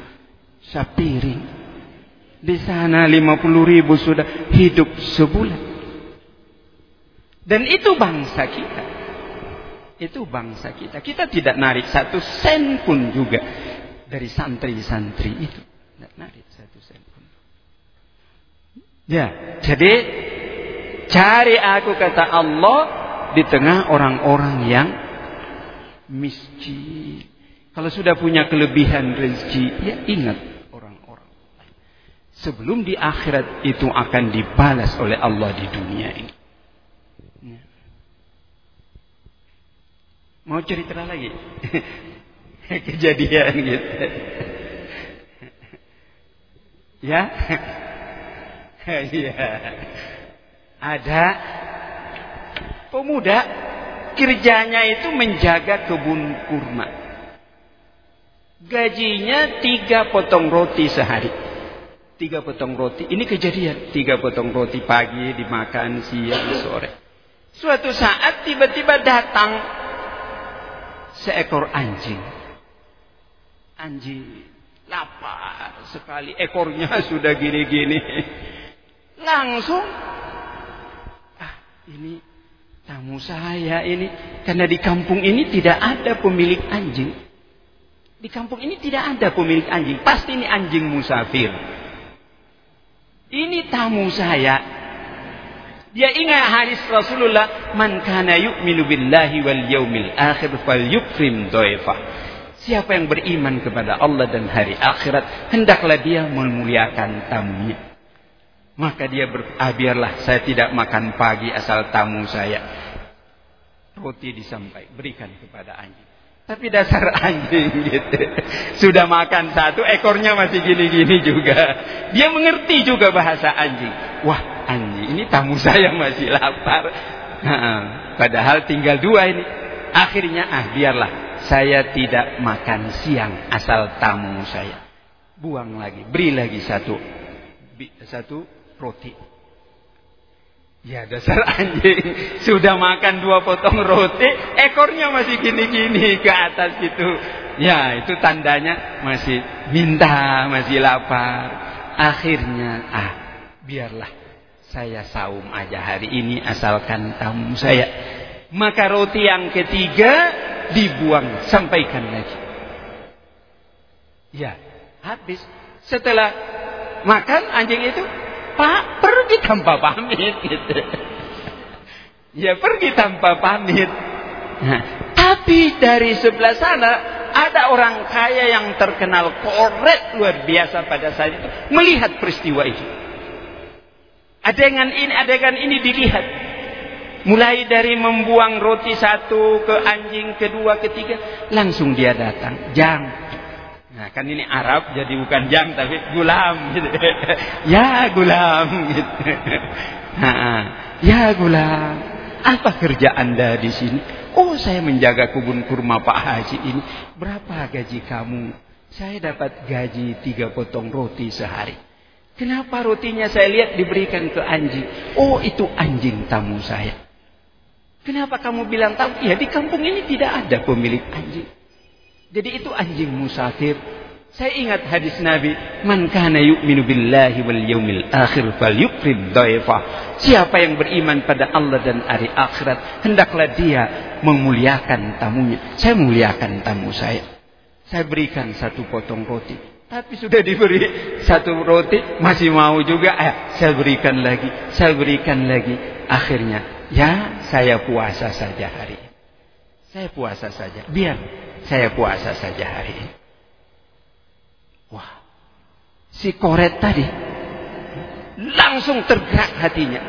A: sapiring. Di sana 50 ribu sudah hidup sebulan. Dan itu bangsa kita. Itu bangsa kita. Kita tidak narik satu sen pun juga dari santri-santri itu. Tidak narik satu sen pun. Ya, jadi cari aku kata Allah di tengah orang-orang yang miskin. Kalau sudah punya kelebihan rezeki, ya ingat sebelum di akhirat itu akan dibalas oleh Allah di dunia ini. Ya. Mau cerita lagi? *laughs* Kejadian gitu. ya? Iya. Ada pemuda kerjanya itu menjaga kebun kurma. Gajinya tiga potong roti sehari. Tiga potong roti. Ini kejadian. Tiga potong roti pagi dimakan siang sore. Suatu saat tiba-tiba datang seekor anjing. Anjing lapar sekali. Ekornya *laughs* sudah gini-gini. Langsung. Ah ini tamu saya ini. Karena di kampung ini tidak ada pemilik anjing. Di kampung ini tidak ada pemilik anjing. Pasti ini anjing musafir. Ini tamu saya. Dia ingat hadis Rasulullah, "Man kana yu'minu billahi wal yaumil akhir falyukrim dhaifah." Siapa yang beriman kepada Allah dan hari akhirat, hendaklah dia memuliakan tamunya. Maka dia ber, ah, biarlah saya tidak makan pagi asal tamu saya. Roti disampai, berikan kepada anjing. Tapi dasar *laughs* anjing gitu. Sudah makan satu, ekornya masih gini-gini juga. Dia mengerti juga bahasa anjing. Wah anjing, ini tamu saya masih lapar. padahal tinggal dua ini. Akhirnya ah biarlah saya tidak makan siang asal tamu saya. Buang lagi, beri lagi satu satu roti. Ya dasar anjing. Sudah makan dua potong roti Ekornya masih gini-gini ke atas gitu. Ya itu tandanya Masih minta Masih lapar. Akhirnya ah biarlah. Saya saum aja hari ini Asalkan tamu saya. Maka roti yang ketiga Dibuang Sampaikan lagi. Ya habis. Setelah makan anjing itu Pak pergi tanpa pamit gitu. Ya pergi tanpa pamit. Nah, tapi dari sebelah sana ada orang kaya yang terkenal korek luar biasa pada saat itu melihat peristiwa itu. Adegan ini, adegan ini dilihat. Mulai dari membuang roti satu ke anjing kedua ketiga, langsung dia datang. Jang, Nah, kan ini Arab jadi bukan jam tapi gulam gitu. *laughs* ya gulam gitu. *laughs* Nah, ya gulam. Apa kerja Anda di sini? Oh, saya menjaga kebun kurma Pak Haji ini. Berapa gaji kamu? Saya dapat gaji tiga potong roti sehari. Kenapa rotinya saya lihat diberikan ke anjing? Oh, itu anjing tamu saya. Kenapa kamu bilang tahu? Ya di kampung ini tidak ada pemilik anjing. Jadi itu anjing musafir. Saya ingat hadis Nabi, "Man kana yu'minu billahi wal yaumil akhir falyukrim dhaifa." Siapa yang beriman pada Allah dan hari akhirat, hendaklah dia memuliakan tamunya. Saya muliakan tamu saya. Saya berikan satu potong roti. Tapi sudah diberi satu roti, masih mau juga. Eh, saya berikan lagi, saya berikan lagi. Akhirnya, ya saya puasa saja hari ini. Saya puasa saja. Biar saya puasa saja hari ini. Wah, si koret tadi langsung tergerak hatinya.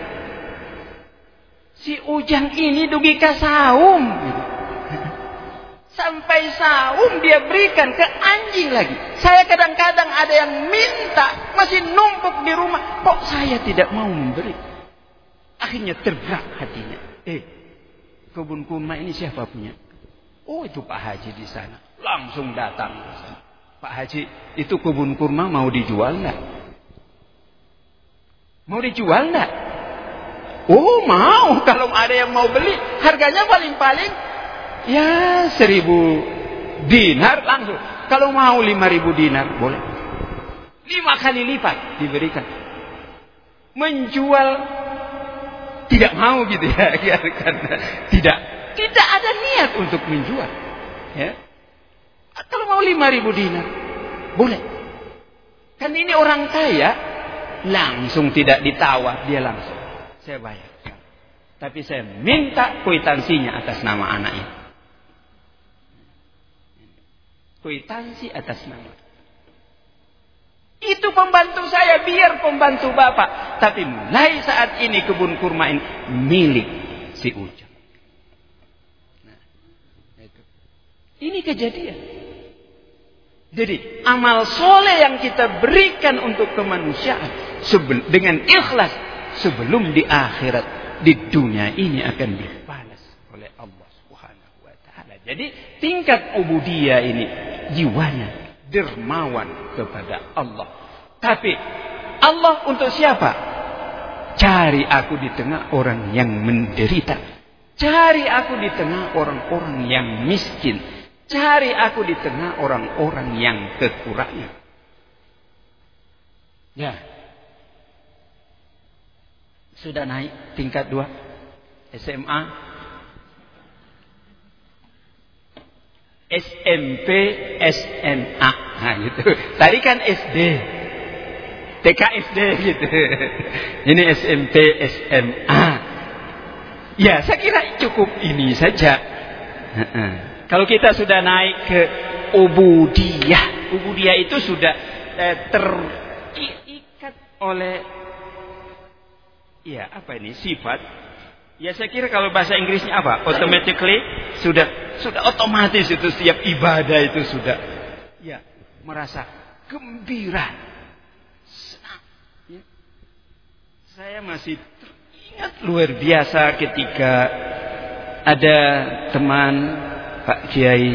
A: Si ujang ini dugi saum. Sampai saum dia berikan ke anjing lagi. Saya kadang-kadang ada yang minta, masih numpuk di rumah. Kok saya tidak mau memberi? Akhirnya tergerak hatinya. Eh, kebun kurma ini siapa punya? Oh itu Pak Haji di sana. Langsung datang. Pak Haji, itu kebun kurma mau dijual enggak? Mau dijual enggak? Oh mau, *laughs* kalau ada yang mau beli, harganya paling-paling ya seribu dinar langsung. Kalau mau lima ribu dinar boleh. Lima kali lipat diberikan. Menjual tidak mau gitu ya, *laughs* karena tidak tidak ada niat untuk menjual. Ya. Kalau mau lima ribu dinar, boleh. Kan ini orang kaya, langsung tidak ditawar, dia langsung. Saya bayar. Tapi saya minta kuitansinya atas nama anak ini. Kuitansi atas nama. Itu pembantu saya, biar pembantu bapak. Tapi mulai saat ini kebun kurma ini milik si Ujang. Ini kejadian. Jadi amal soleh yang kita berikan untuk kemanusiaan dengan ikhlas sebelum di akhirat di dunia ini akan dibalas oleh Allah Subhanahu wa taala. Jadi tingkat ubudiyah ini jiwanya dermawan kepada Allah. Tapi Allah untuk siapa? Cari aku di tengah orang yang menderita. Cari aku di tengah orang-orang yang miskin. Cari aku di tengah orang-orang yang kekurangan. Ya. Sudah naik tingkat dua SMA. SMP, SMA. Nah, gitu. Tadi kan SD. TKSD gitu. Ini SMP, SMA. Ya, saya kira cukup ini saja. Kalau kita sudah naik ke ubudiyah, ubudiyah itu sudah eh, terikat oleh ya apa ini sifat. Ya saya kira kalau bahasa Inggrisnya apa? Automatically sudah sudah otomatis itu setiap ibadah itu sudah ya merasa gembira Saya masih teringat luar biasa ketika ada teman Pak Kiai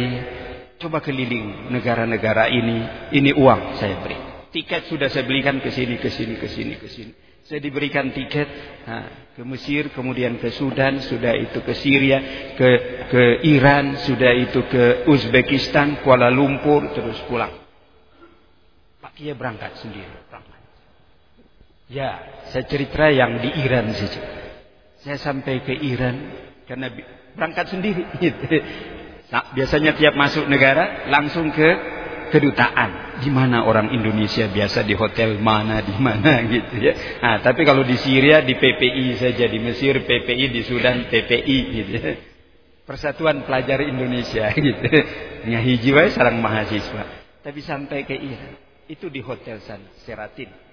A: coba keliling negara-negara ini, ini uang saya beri. Tiket sudah saya belikan ke sini, ke sini, ke sini, ke sini. Saya diberikan tiket nah, ke Mesir, kemudian ke Sudan, sudah itu ke Syria, ke ke Iran, sudah itu ke Uzbekistan, Kuala Lumpur, terus pulang. Pak Kiai berangkat sendiri. Berangkat. Ya, saya cerita yang di Iran saja. Saya sampai ke Iran karena berangkat sendiri. *laughs* Nah, biasanya tiap masuk negara langsung ke kedutaan. Di mana orang Indonesia biasa di hotel mana di mana *laughs* gitu ya. Nah, tapi kalau di Syria di PPI saja, di Mesir PPI, di Sudan PPI gitu ya. Persatuan Pelajar Indonesia *laughs* gitu. Ngaji wae sarang mahasiswa. Tapi sampai ke Iran itu di hotel sana, Seratin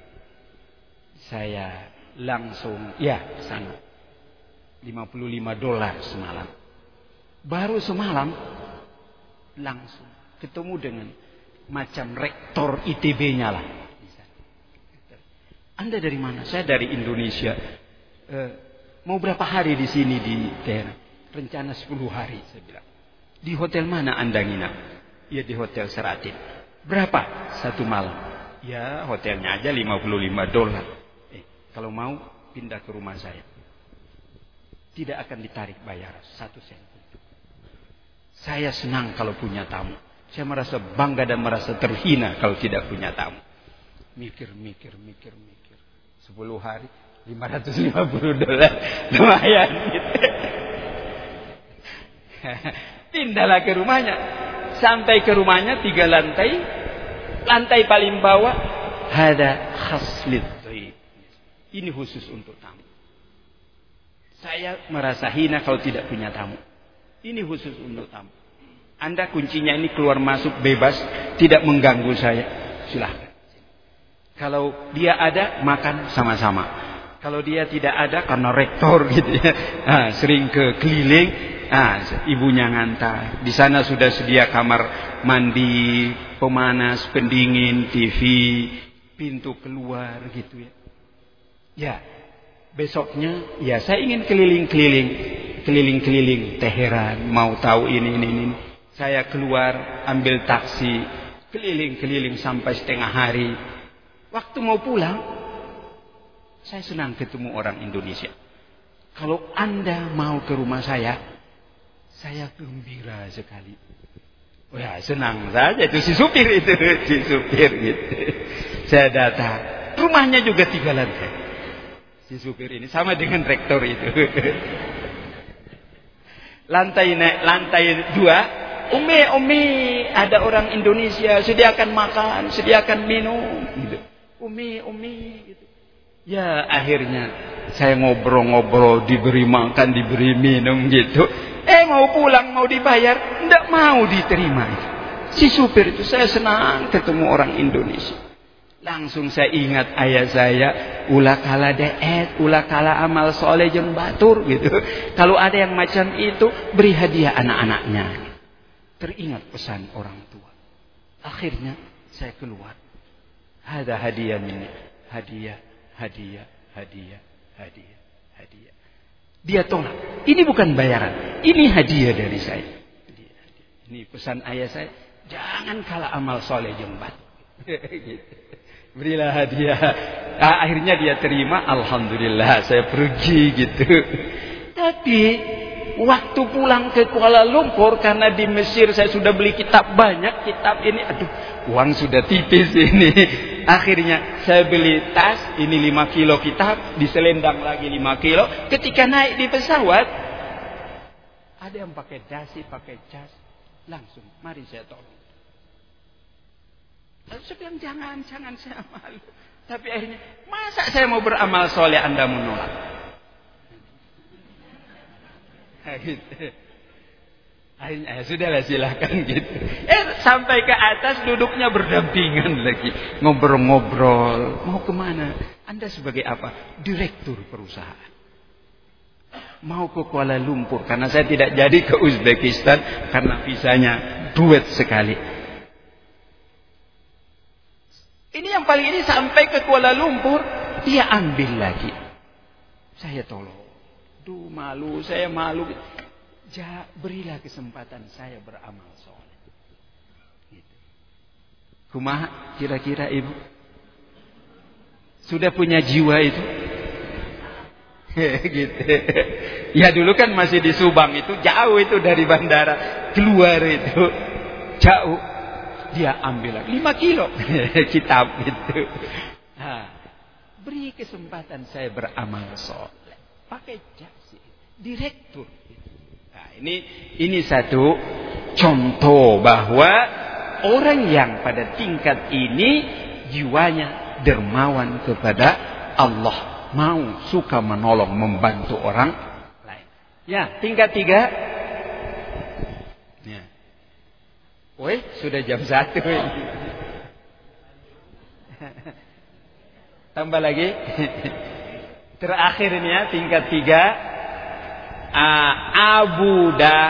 A: saya langsung ya sana 55 dolar semalam baru semalam langsung ketemu dengan macam rektor ITB-nya lah Anda dari mana? Saya dari Indonesia. E, mau berapa hari di sini di daerah? Rencana 10 hari saya bilang. Di hotel mana Anda nginap? Ya di hotel Seratin. Berapa? Satu malam. Ya hotelnya aja 55 dolar. Kalau mau pindah ke rumah saya. Tidak akan ditarik bayar satu sen. Saya senang kalau punya tamu. Saya merasa bangga dan merasa terhina kalau tidak punya tamu. Mikir, mikir, mikir, mikir. Sepuluh hari, 550 dolar. *laughs* Lumayan gitu. *laughs* Pindahlah ke rumahnya. Sampai ke rumahnya tiga lantai. Lantai paling bawah. Ada khaslit ini khusus untuk tamu. Saya merasa hina kalau tidak punya tamu. Ini khusus untuk tamu. Anda kuncinya ini keluar masuk bebas, tidak mengganggu saya. Silahkan. Kalau dia ada, makan sama-sama. Kalau dia tidak ada, karena rektor *laughs* gitu ya. Nah, sering ke keliling, nah, ibunya ngantar. Di sana sudah sedia kamar mandi, pemanas, pendingin, TV, pintu keluar gitu ya. Ya, besoknya ya saya ingin keliling-keliling, keliling-keliling Teheran, mau tahu ini ini ini. Saya keluar ambil taksi, keliling-keliling sampai setengah hari. Waktu mau pulang, saya senang ketemu orang Indonesia. Kalau Anda mau ke rumah saya, saya gembira sekali. Oh ya, senang saja itu si supir itu, *laughs* si supir gitu. Saya datang, rumahnya juga tiga lantai si supir ini sama dengan rektor itu. lantai naik lantai dua, Umi, Umi, ada orang Indonesia, sediakan makan, sediakan minum. Gitu. Umi, Umi. Gitu. Ya akhirnya saya ngobrol-ngobrol, diberi makan, diberi minum gitu. Eh mau pulang, mau dibayar, tidak mau diterima. Si supir itu saya senang ketemu orang Indonesia. Langsung saya ingat ayah saya, ulah kala deet, ulah kala amal soleh jeng batur gitu. Kalau ada yang macam itu, beri hadiah anak-anaknya. Teringat pesan orang tua. Akhirnya saya keluar. Ada hadiah ini, hadiah, hadiah, hadiah, hadiah, hadiah. Dia tolak. Ini bukan bayaran, ini hadiah dari saya. Ini pesan ayah saya, Jangan kalah amal soleh jembat. *laughs* Berilah hadiah. Nah, akhirnya dia terima. Alhamdulillah saya pergi gitu. Tapi waktu pulang ke Kuala Lumpur karena di Mesir saya sudah beli kitab banyak kitab ini aduh uang sudah tipis ini akhirnya saya beli tas ini 5 kilo kitab diselendang lagi 5 kilo ketika naik di pesawat ada yang pakai dasi pakai jas langsung mari saya tolong Lalu saya bilang jangan, jangan saya malu. Tapi akhirnya, masa saya mau beramal soleh Anda menolak? Gitu. Akhirnya, ya sudahlah silahkan gitu. Eh, sampai ke atas duduknya berdampingan lagi. Ngobrol-ngobrol. Mau ke mana? Anda sebagai apa? Direktur perusahaan. Mau ke Kuala Lumpur. Karena saya tidak jadi ke Uzbekistan. Karena visanya duet sekali. Ini yang paling ini sampai ke Kuala Lumpur, dia ambil lagi. Saya tolong. Duh malu, saya malu. Ja, berilah kesempatan saya beramal soleh. Gitu. Kumaha kira-kira ibu? Sudah punya jiwa itu? *laughs* gitu. Ya dulu kan masih di Subang itu jauh itu dari bandara keluar itu jauh dia ambil lagi 5 kilo *laughs* kitab itu. Nah, beri kesempatan saya beramal soleh. Pakai jasi. Direktur. Nah, ini ini satu contoh bahwa orang yang pada tingkat ini jiwanya dermawan kepada Allah. Mau suka menolong, membantu orang lain. Ya, tingkat tiga Woi, sudah jam satu. *laughs* Tambah lagi. *laughs* Terakhir ini ya, tingkat tiga. Abuda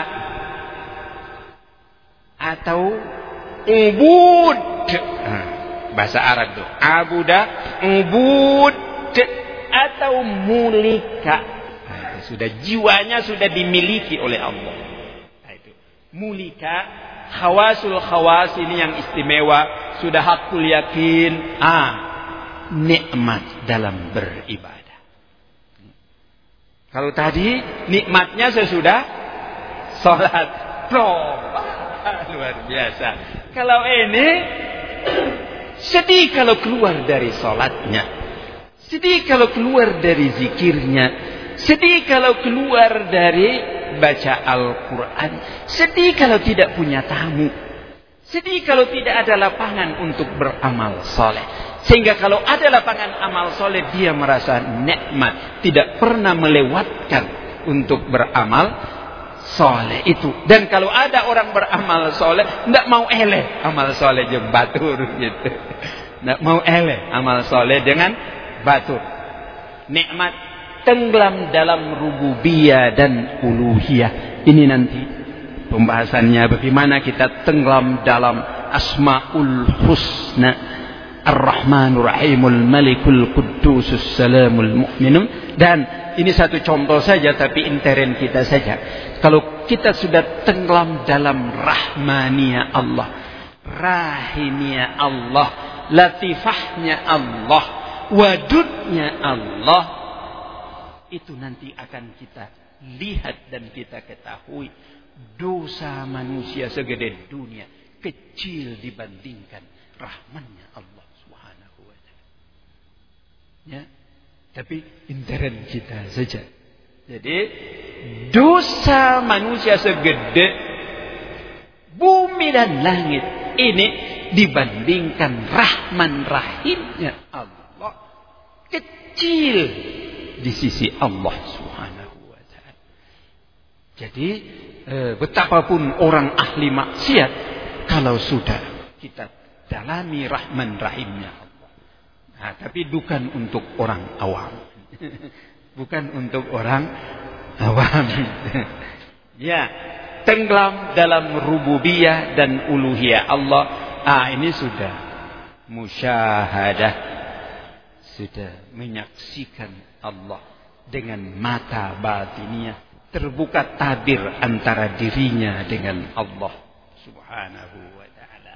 A: atau ubud. *clears throat* bahasa Arab tuh. Abuda, ubud atau mulika. Nah, sudah jiwanya sudah dimiliki oleh Allah. Nah, itu. Mulika khawasul khawas ini yang istimewa. Sudah hakul yakin ah nikmat dalam beribadah. Kalau tadi nikmatnya sesudah sholat. Oh, luar biasa. Kalau ini sedih kalau keluar dari sholatnya. Sedih kalau keluar dari zikirnya. Sedih kalau keluar dari baca Al-Quran. Sedih kalau tidak punya tamu. Sedih kalau tidak ada lapangan untuk beramal soleh. Sehingga kalau ada lapangan amal soleh dia merasa nikmat. Tidak pernah melewatkan untuk beramal soleh itu. Dan kalau ada orang beramal soleh, tidak mau eleh amal soleh je batur gitu. Tidak mau eleh amal soleh dengan batur. Nikmat tenggelam dalam rububiyah dan uluhiyah. Ini nanti pembahasannya bagaimana kita tenggelam dalam asmaul husna. Ar-rahmanur rahimul malikul qudusus salamul mu'minun. Dan ini satu contoh saja tapi intern kita saja. Kalau kita sudah tenggelam dalam rahmania Allah rahimnya Allah latifahnya Allah wadudnya Allah itu nanti akan kita lihat dan kita ketahui dosa manusia segede dunia kecil dibandingkan rahmannya Allah Subhanahu wa taala. Ya. Tapi intern kita saja. Jadi dosa manusia segede bumi dan langit ini dibandingkan rahman rahimnya Allah kecil di sisi Allah Subhanahu wa taala. Jadi e, betapapun orang ahli maksiat kalau sudah kita dalami rahman rahimnya Allah. Nah, tapi bukan untuk orang awam. *laughs* bukan untuk orang awam. *laughs* ya, tenggelam dalam rububiyah dan uluhiyah Allah. Ah, ini sudah musyahadah sudah menyaksikan Allah dengan mata batiniah terbuka tabir antara dirinya dengan Allah subhanahu wa ta'ala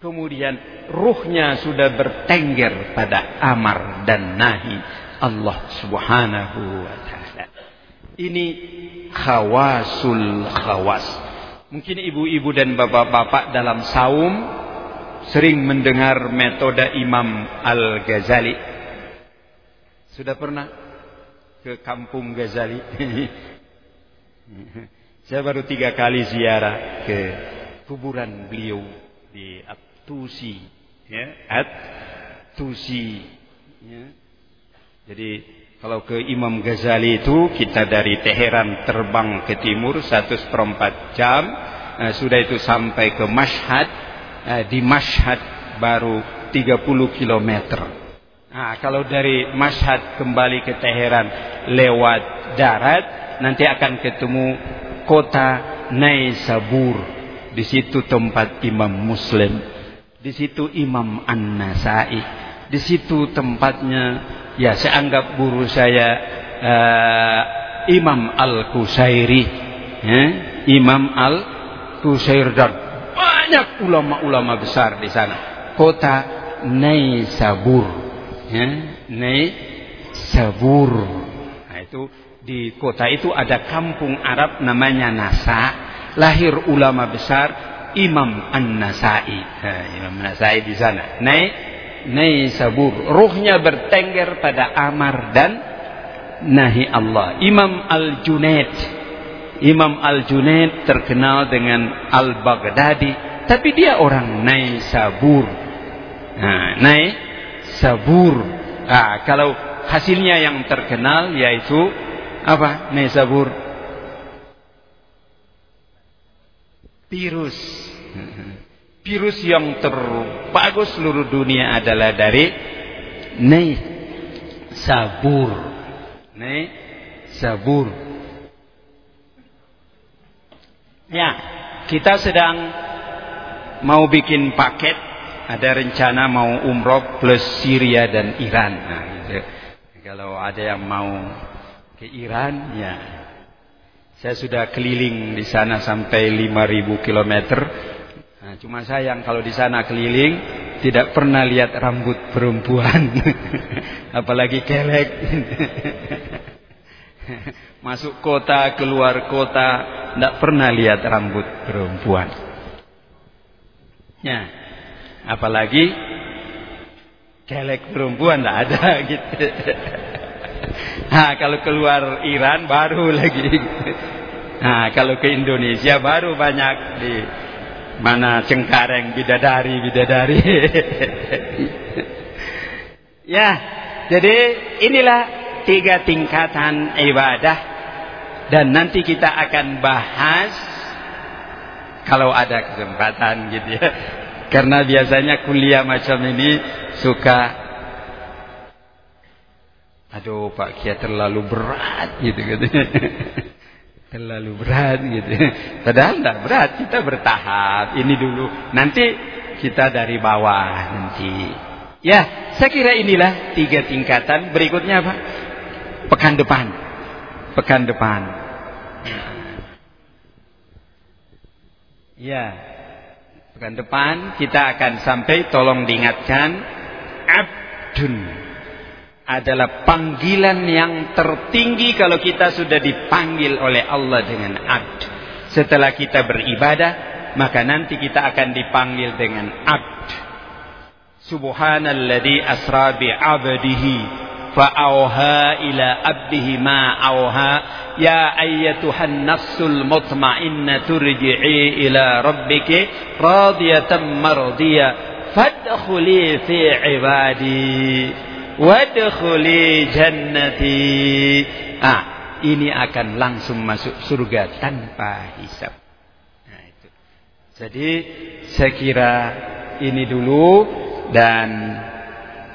A: Kemudian ruhnya sudah bertengger pada amar dan nahi Allah subhanahu wa ta'ala. Ini khawasul khawas. Mungkin ibu-ibu dan bapak-bapak dalam saum sering mendengar metode Imam Al-Ghazali. Sudah pernah ke kampung Ghazali? *laughs* Saya baru tiga kali ziarah ke kuburan beliau di Tusi ya at ya. jadi kalau ke Imam Ghazali itu kita dari Teheran terbang ke timur satu seperempat jam nah, sudah itu sampai ke Mashhad nah, di Mashhad baru 30 km nah, kalau dari Mashhad kembali ke Teheran lewat darat nanti akan ketemu kota Naisabur di situ tempat Imam Muslim di situ Imam An-Nasai. Di situ tempatnya ya saya anggap guru saya uh, Imam Al-Kusairi. Ya, Imam Al-Kusair dan banyak ulama-ulama besar di sana. Kota Naisabur. Ya, Naisabur. Nah, itu di kota itu ada kampung Arab namanya Nasa. Lahir ulama besar Imam An-Nasai. Imam An-Nasai di sana. Naik naik sabur. Ruhnya bertengger pada amar dan nahi Allah. Imam Al-Junaid. Imam Al-Junaid terkenal dengan Al-Baghdadi. Tapi dia orang naik sabur. Nah, naik sabur. Nah, kalau hasilnya yang terkenal yaitu apa? Naik sabur virus. Virus yang terbagus seluruh dunia adalah dari Nei Sabur. Nei Sabur. Ya, kita sedang mau bikin paket, ada rencana mau umroh plus Syria dan Iran. Nah, gitu. Kalau ada yang mau ke Iran, ya saya sudah keliling di sana sampai 5000 km. Nah, cuma sayang kalau di sana keliling tidak pernah lihat rambut perempuan. *laughs* Apalagi kelek. *laughs* Masuk kota, keluar kota, tidak pernah lihat rambut perempuan. Ya, apalagi kelek perempuan tidak ada *laughs* gitu. Nah, kalau keluar Iran baru lagi. Nah, kalau ke Indonesia baru banyak di mana Cengkareng bidadari bidadari. *laughs* ya, jadi inilah tiga tingkatan ibadah dan nanti kita akan bahas kalau ada kesempatan gitu ya. Karena biasanya kuliah macam ini suka Aduh Pak Kia terlalu berat gitu gitu. *laughs* terlalu berat gitu. Padahal tidak berat, kita bertahap. Ini dulu, nanti kita dari bawah nanti. Ya, saya kira inilah tiga tingkatan. Berikutnya apa? Pekan depan. Pekan depan. Ya. Pekan depan kita akan sampai tolong diingatkan abdun adalah panggilan yang tertinggi kalau kita sudah dipanggil oleh Allah dengan abd. Setelah kita beribadah, maka nanti kita akan dipanggil dengan abd. Subhanalladzi asra bi 'abdihi fa'auha ila abdihi auha ya ayyatuhan nafsul mutmainnah turji'i ila rabbiki radiyatan mardiyah fadkhuli fi ibadi wadkhuli jannati. Ah, ini akan langsung masuk surga tanpa hisab. Nah, itu. Jadi saya kira ini dulu dan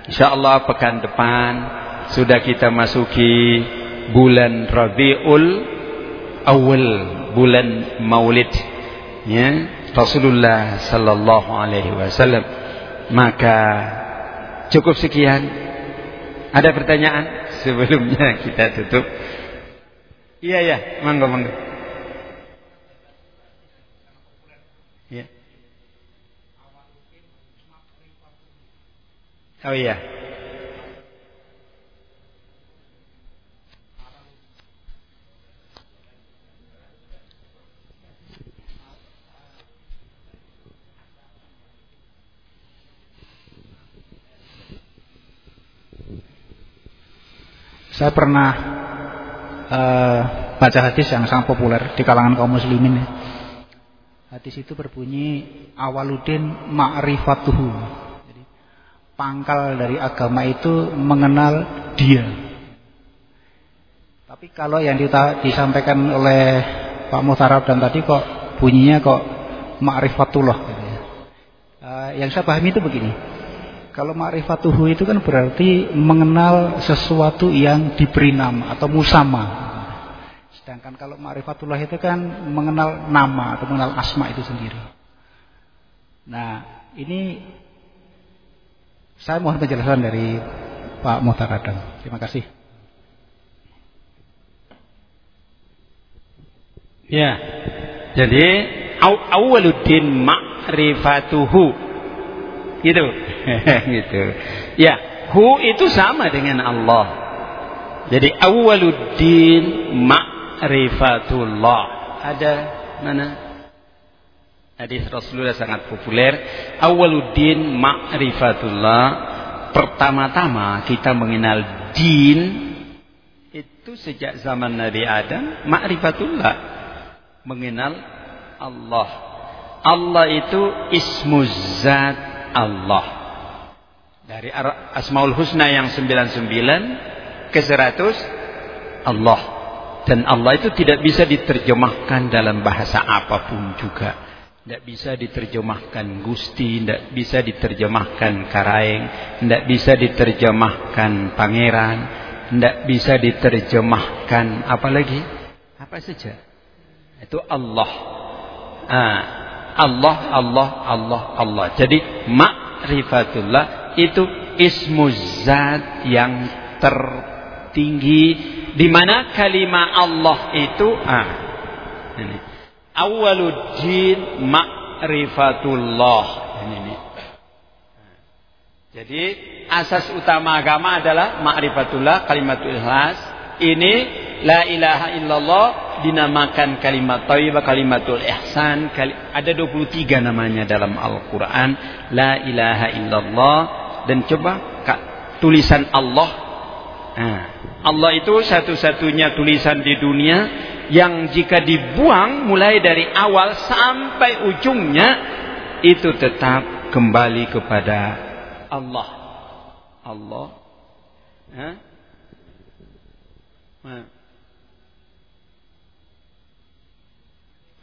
A: insyaallah pekan depan sudah kita masuki bulan Rabiul Awal, bulan Maulid ya Rasulullah sallallahu alaihi wasallam. Maka cukup sekian ada pertanyaan sebelumnya kita tutup? Iya ya, monggo monggo. Ya. Oh iya.
B: Saya pernah uh, baca hadis yang sangat populer di kalangan kaum muslimin. Ya. Hadis itu berbunyi awaludin ma'rifatuhu. Jadi pangkal dari agama itu mengenal dia. Tapi kalau yang disampaikan oleh Pak Muhtarab dan tadi kok bunyinya kok ma'rifatullah. Uh, yang saya pahami itu begini. Kalau ma'rifatuhu itu kan berarti mengenal sesuatu yang diberi nama atau musama. Sedangkan kalau ma'rifatullah itu kan mengenal nama atau mengenal asma itu sendiri. Nah, ini saya mohon penjelasan dari Pak Muhtaradang. Terima kasih.
A: Ya. Jadi awwaluddin ma'rifatuhu gitu. *laughs* Gitu. Ya hu itu sama dengan Allah. Jadi awwaluddin ma'rifatullah. Ada mana? Hadis Rasulullah sangat populer. Awwaluddin ma'rifatullah. Pertama-tama kita mengenal din itu sejak zaman Nabi Adam ma'rifatullah. Mengenal Allah. Allah itu ismuzat Allah. Dari Asmaul Husna yang 99 ke 100 Allah. Dan Allah itu tidak bisa diterjemahkan dalam bahasa apa pun juga. Tidak bisa diterjemahkan Gusti, tidak bisa diterjemahkan Karaeng, tidak bisa diterjemahkan Pangeran, tidak bisa diterjemahkan apa lagi? Apa saja. Itu Allah. Ah, Allah, Allah, Allah, Allah. Jadi ma'rifatullah itu ismu zat yang tertinggi di mana kalimat Allah itu ah ini awwaluddin ma'rifatullah ini. Jadi asas utama agama adalah ma'rifatullah kalimatul ikhlas ini la ilaha illallah dinamakan kalimat thayyibah, kalimatul ihsan, kali, ada 23 namanya dalam Al-Qur'an, la ilaha illallah dan coba kak, tulisan Allah. Nah, Allah itu satu-satunya tulisan di dunia yang jika dibuang mulai dari awal sampai ujungnya itu tetap kembali kepada Allah. Allah. Nah.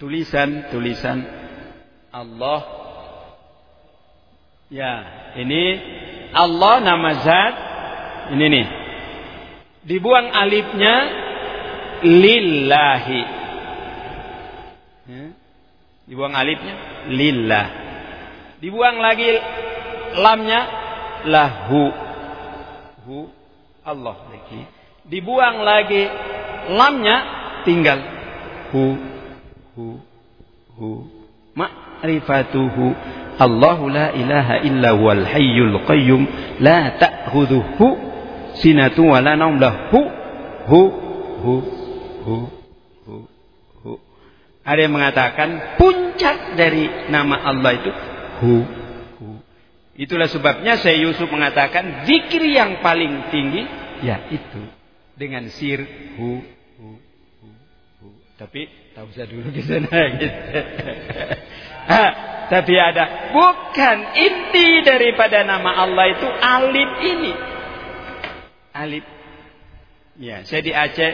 A: tulisan-tulisan Allah. Ya ini Allah nama zat. Ini nih. Dibuang alifnya lillahi. Ya. dibuang alifnya lillah. Dibuang lagi lamnya lahu. Hu Allah lagi dibuang lagi. Lamnya tinggal. Hu hu hu. Ma'rifatuhu. Allahu la ilaha illa huwal hayyul qayyum. La ta'khudhuhu sinatu wa la naum lahu hu hu hu hu hu ada yang mengatakan puncak dari nama Allah itu hu hu. Itulah sebabnya saya Yusuf mengatakan zikir yang paling tinggi ya itu dengan sir hu hu hu, hu. tapi Tak usah dulu ke sana *laughs* gitu. tapi ada bukan inti daripada nama Allah itu alif ini. Alif. Ya, saya di Aceh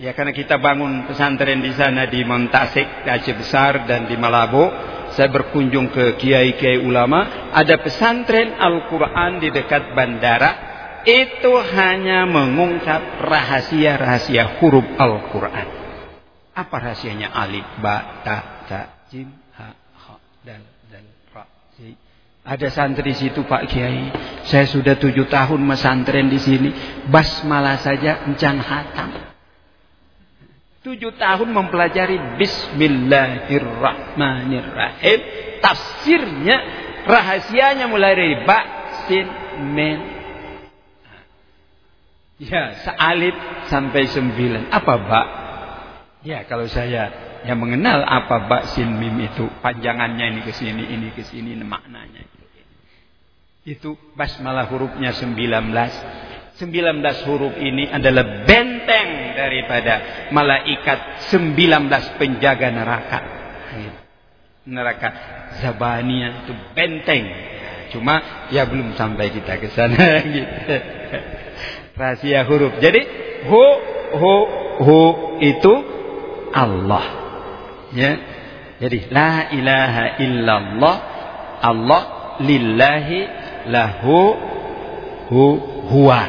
A: ya karena kita bangun pesantren di sana di Montasik, di Aceh Besar dan di Malabo. Saya berkunjung ke kiai-kiai ulama, ada pesantren Al-Qur'an di dekat bandara. Itu hanya mengungkap rahasia-rahasia huruf Al-Qur'an. Apa rahasianya alif, ba, ta, ta, jim, ha, ha, dal, dal, ra, si. Ada santri situ Pak Kiai. Saya sudah tujuh tahun mesantren di sini. Basmalah saja encan hatam. Tujuh tahun mempelajari Bismillahirrahmanirrahim. Tafsirnya, rahasianya mulai dari ba, sin, men. Ya, sealif sampai sembilan. Apa bak? Ya, kalau saya yang mengenal apa bak sin mim itu panjangannya ini ke sini, ini ke sini maknanya. Itu basmalah hurufnya 19. 19 huruf ini adalah benteng daripada malaikat 19 penjaga neraka. Neraka Zabania itu benteng. Cuma ya belum sampai kita ke sana *laughs* gitu. Rahasia huruf. Jadi hu hu hu itu Allah. Ya. Jadi la ilaha illallah Allah lillahi lahu hu huwa.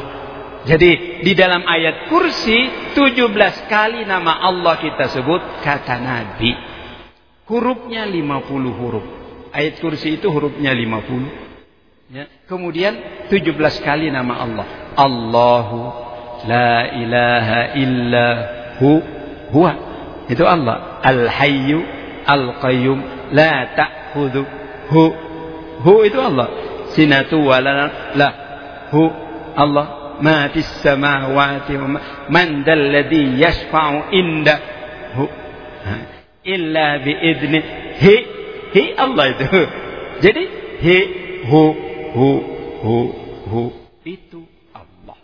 A: Jadi di dalam ayat kursi 17 kali nama Allah kita sebut kata Nabi. Hurufnya 50 huruf. Ayat kursi itu hurufnya 50. Ya. Kemudian 17 kali nama Allah. Allahu la ilaha illa hu. Huwa. Itu Allah. Al-hayyu al-qayyum la ta'khudhu. Hu. Hu itu Allah. Sinatu wala la hu. Allah. Ma fis samawati wa man dalladhi yashfa'u inda. Hu. Illa bi idni. Hi. Hi Allah itu. Jadi hi hu hu hu hu. Itu Allah.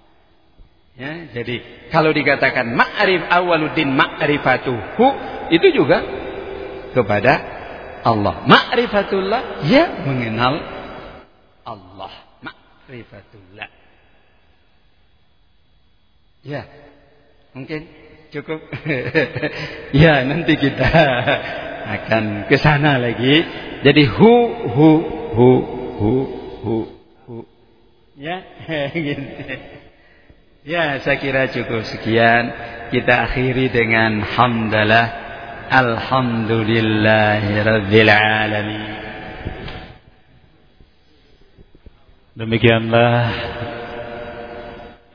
A: Ya jadi kalau dikatakan ma'rif awaluddin ma'rifatuhu itu juga kepada Allah. Ma'rifatullah ya mengenal Allah. Ma'rifatullah. Ya mungkin cukup. *laughs* Ya nanti kita akan ke sana lagi. Jadi hu hu hu hu hu. Hu. Ya *laughs* gitu. Ya saya kira cukup sekian. Kita akhiri dengan hamdalah. Alhamdulillahirabbil alamin.
C: Demikianlah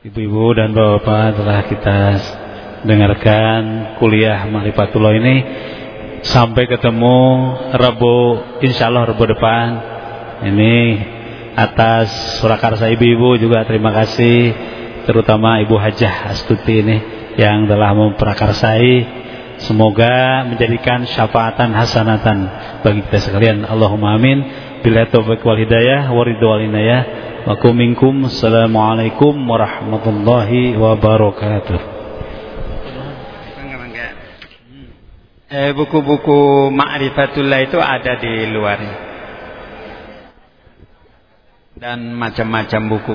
C: ibu-ibu dan bapak-bapak telah kita dengarkan kuliah Ma'rifatullah ini. Sampai ketemu Rabu insyaallah Rabu depan. Ini atas surakarsa ibu-ibu juga terima kasih terutama Ibu Hajah Astuti ini yang telah memprakarsai semoga menjadikan syafaatan hasanatan bagi kita sekalian Allahumma amin Bila taufiq wal hidayah wa ridwal inayah. Wa minkum. Assalamualaikum warahmatullahi wabarakatuh.
A: Eh, buku-buku ma'rifatullah itu ada di luar dan macam-macam buku